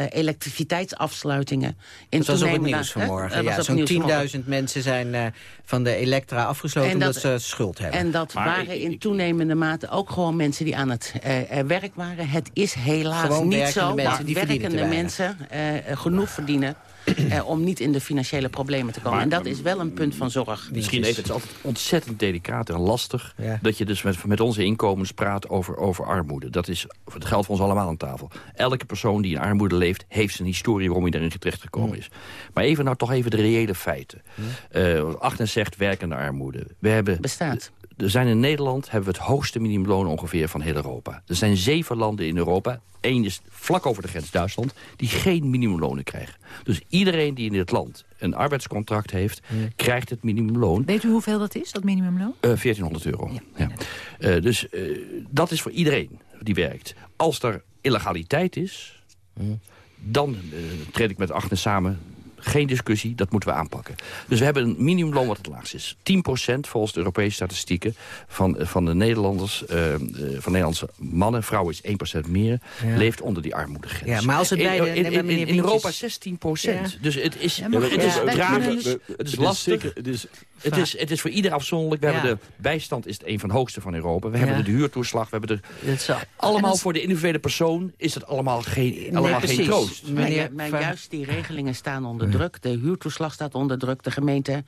uh, elektriciteitsafsluitingen. In dat was op het nieuws vanmorgen. ja, Zo'n 10.000 mensen zijn uh, van de elektra afgesloten omdat ze schuld hebben. En dat waren in toenemende mate ook gewoon mensen die aan het uh, werk waren. Het is helaas gewoon niet zo dat werkende mensen genoeg verdienen eh, om niet in de financiële problemen te komen. en dat is wel een punt van zorg. Misschien even, het is altijd ontzettend delicaat en lastig... dat je dus met, met onze inkomens praat over, over armoede. Dat, is, dat geldt voor ons allemaal aan tafel. Elke persoon die in armoede leeft, heeft zijn historie... waarom hij daarin terecht gekomen is. Maar even nou toch even de reële feiten. Uh, Achten zegt werkende armoede. We hebben, Bestaat er zijn in Nederland hebben we het hoogste minimumloon ongeveer van heel Europa. Er zijn zeven landen in Europa, één is vlak over de grens Duitsland... die geen minimumlonen krijgen. Dus iedereen die in dit land een arbeidscontract heeft... krijgt het minimumloon. Weet u hoeveel dat is, dat minimumloon? Uh, eh, 1400 euro. Ja. Uh, dus uh, dat is voor iedereen die werkt. Als er illegaliteit is... dan treed ik met Agnes samen geen discussie, dat moeten we aanpakken. Dus we hebben een minimumloon wat het laagst is. 10% volgens de Europese statistieken van, van de Nederlanders, uh, van Nederlandse mannen, vrouwen is 1% meer, leeft onder die armoedegrens. Ja, maar als het bij de, in, in, in, in Europa 16%. Dus het is, ja, het is, het, het is lastig. Het is, het is, het is voor ieder afzonderlijk. We hebben de bijstand is het een van de hoogste van Europa. We hebben de huurtoeslag. We hebben de, allemaal voor de individuele persoon is het allemaal geen, allemaal geen troost. Maar, maar juist die regelingen staan onder druk. De huurtoeslag staat onder druk. De gemeenten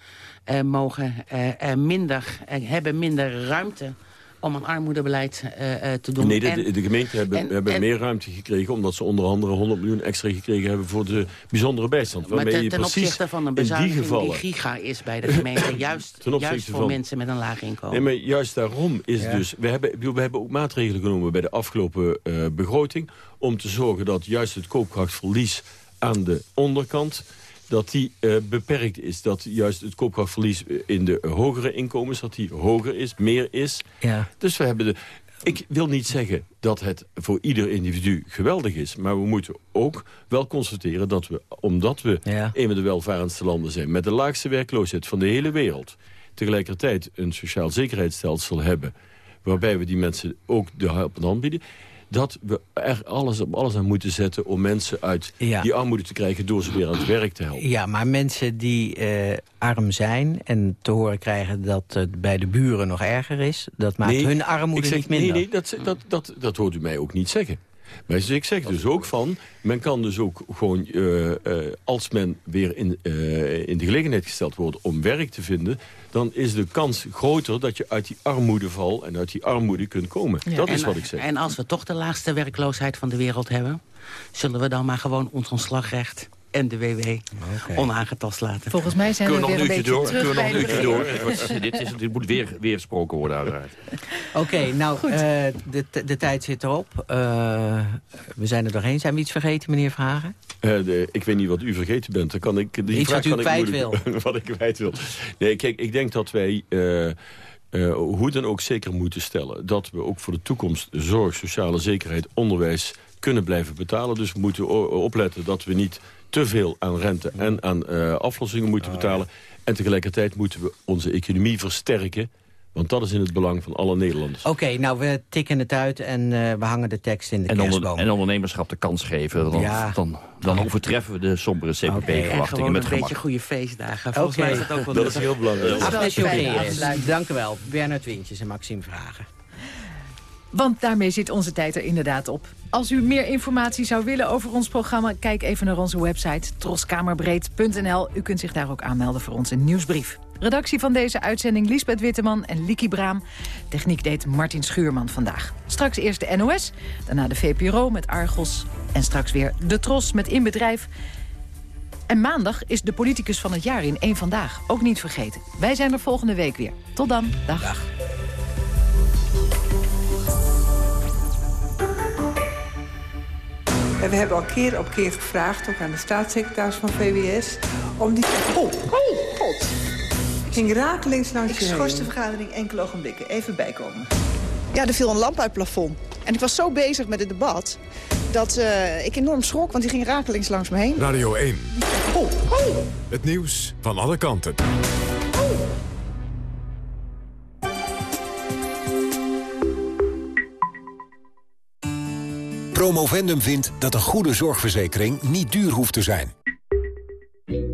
uh, mogen uh, minder, hebben minder ruimte om een armoedebeleid uh, te doen. Nee, de, de gemeenten hebben, hebben meer ruimte gekregen... omdat ze onder andere 100 miljoen extra gekregen hebben... voor de bijzondere bijstand. Maar ten, ten opzichte van een bezuiniging die giga is bij de gemeente... (coughs) juist, juist voor mensen met een laag inkomen. Nee, maar juist daarom is dus... We hebben, we hebben ook maatregelen genomen bij de afgelopen uh, begroting... om te zorgen dat juist het koopkrachtverlies aan de onderkant dat die uh, beperkt is. Dat juist het koopkrachtverlies in de hogere inkomens... dat die hoger is, meer is. Ja. Dus we hebben de... Ik wil niet zeggen dat het voor ieder individu geweldig is. Maar we moeten ook wel constateren dat we, omdat we een van de welvarendste landen zijn... met de laagste werkloosheid van de hele wereld... tegelijkertijd een sociaal zekerheidsstelsel hebben... waarbij we die mensen ook de hulp hand bieden dat we er alles op alles aan moeten zetten... om mensen uit die armoede te krijgen door ze weer aan het werk te helpen. Ja, maar mensen die uh, arm zijn en te horen krijgen dat het bij de buren nog erger is... dat maakt hun armoede niet minder. Nee, nee dat, dat, dat, dat hoort u mij ook niet zeggen. Maar ik zeg dus ook van, men kan dus ook gewoon, uh, uh, als men weer in, uh, in de gelegenheid gesteld wordt om werk te vinden, dan is de kans groter dat je uit die armoede valt en uit die armoede kunt komen. Dat is wat ik zeg. En als we toch de laagste werkloosheid van de wereld hebben, zullen we dan maar gewoon ons ontslagrecht en de WW onaangetast laten. Volgens mij zijn we, we weer een beetje door. terug Kunnen we nog een door. dit, is, dit moet weer, weer gesproken worden uiteraard. (laughs) Oké, nou, uh, de, de tijd zit erop. Uh, we zijn er doorheen. Zijn we iets vergeten, meneer Vragen? Uh, de, ik weet niet wat u vergeten bent. Dan kan ik, die iets wat u kwijt wil. (laughs) wat ik kwijt wil. Nee, kijk, ik denk dat wij... Uh, hoe dan ook zeker moeten stellen... dat we ook voor de toekomst zorg, sociale zekerheid, onderwijs kunnen blijven betalen. Dus we moeten opletten dat we niet te veel aan rente en aan uh, aflossingen moeten ah, betalen. En tegelijkertijd moeten we onze economie versterken. Want dat is in het belang van alle Nederlanders. Oké, nou we tikken het uit en uh, we hangen de tekst in de en kerstboom. en ondernemerschap de kans geven. Dan, ja. dan, dan overtreffen we de sombere CPP-verwachtingen met gemak. een beetje goede feestdagen. Volgens mij is dat ook wel Dat is heel belangrijk. Dank u wel. Bernard Wintjes en Maxime Vragen. Want daarmee zit onze tijd er inderdaad op. Als u meer informatie zou willen over ons programma... kijk even naar onze website troskamerbreed.nl. U kunt zich daar ook aanmelden voor onze nieuwsbrief. Redactie van deze uitzending Liesbeth Witteman en Likie Braam. Techniek deed Martin Schuurman vandaag. Straks eerst de NOS, daarna de VPRO met Argos... en straks weer de Tros met Inbedrijf. En maandag is de politicus van het jaar in één Vandaag. Ook niet vergeten. Wij zijn er volgende week weer. Tot dan. Dag. En we hebben al keer op keer gevraagd, ook aan de staatssecretaris van VWS... om die... Oh, oh god! Ging rakelings langs Ik schors de vergadering enkele ogenblikken. Even bijkomen. Ja, er viel een lamp uit het plafond. En ik was zo bezig met het debat dat eh, ik enorm schrok, want die ging rakelings langs me heen. Radio 1. Oh, oh. Het nieuws van alle kanten. Promovendum vindt dat een goede zorgverzekering niet duur hoeft te zijn.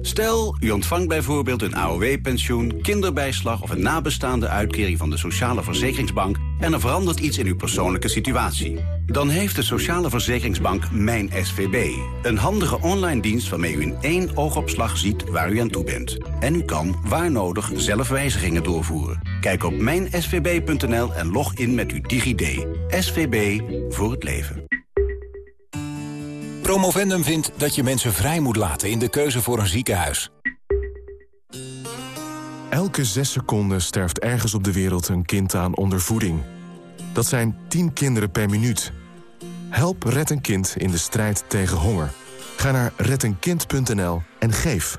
Stel, u ontvangt bijvoorbeeld een AOW-pensioen, kinderbijslag... of een nabestaande uitkering van de Sociale Verzekeringsbank... en er verandert iets in uw persoonlijke situatie. Dan heeft de Sociale Verzekeringsbank Mijn SVB. Een handige online dienst waarmee u in één oogopslag ziet waar u aan toe bent. En u kan, waar nodig, zelf wijzigingen doorvoeren. Kijk op mijnsvb.nl en log in met uw DigiD. SVB voor het leven. Promovendum vindt dat je mensen vrij moet laten in de keuze voor een ziekenhuis. Elke zes seconden sterft ergens op de wereld een kind aan ondervoeding. Dat zijn 10 kinderen per minuut. Help Red een Kind in de strijd tegen honger. Ga naar reddenkind.nl en geef.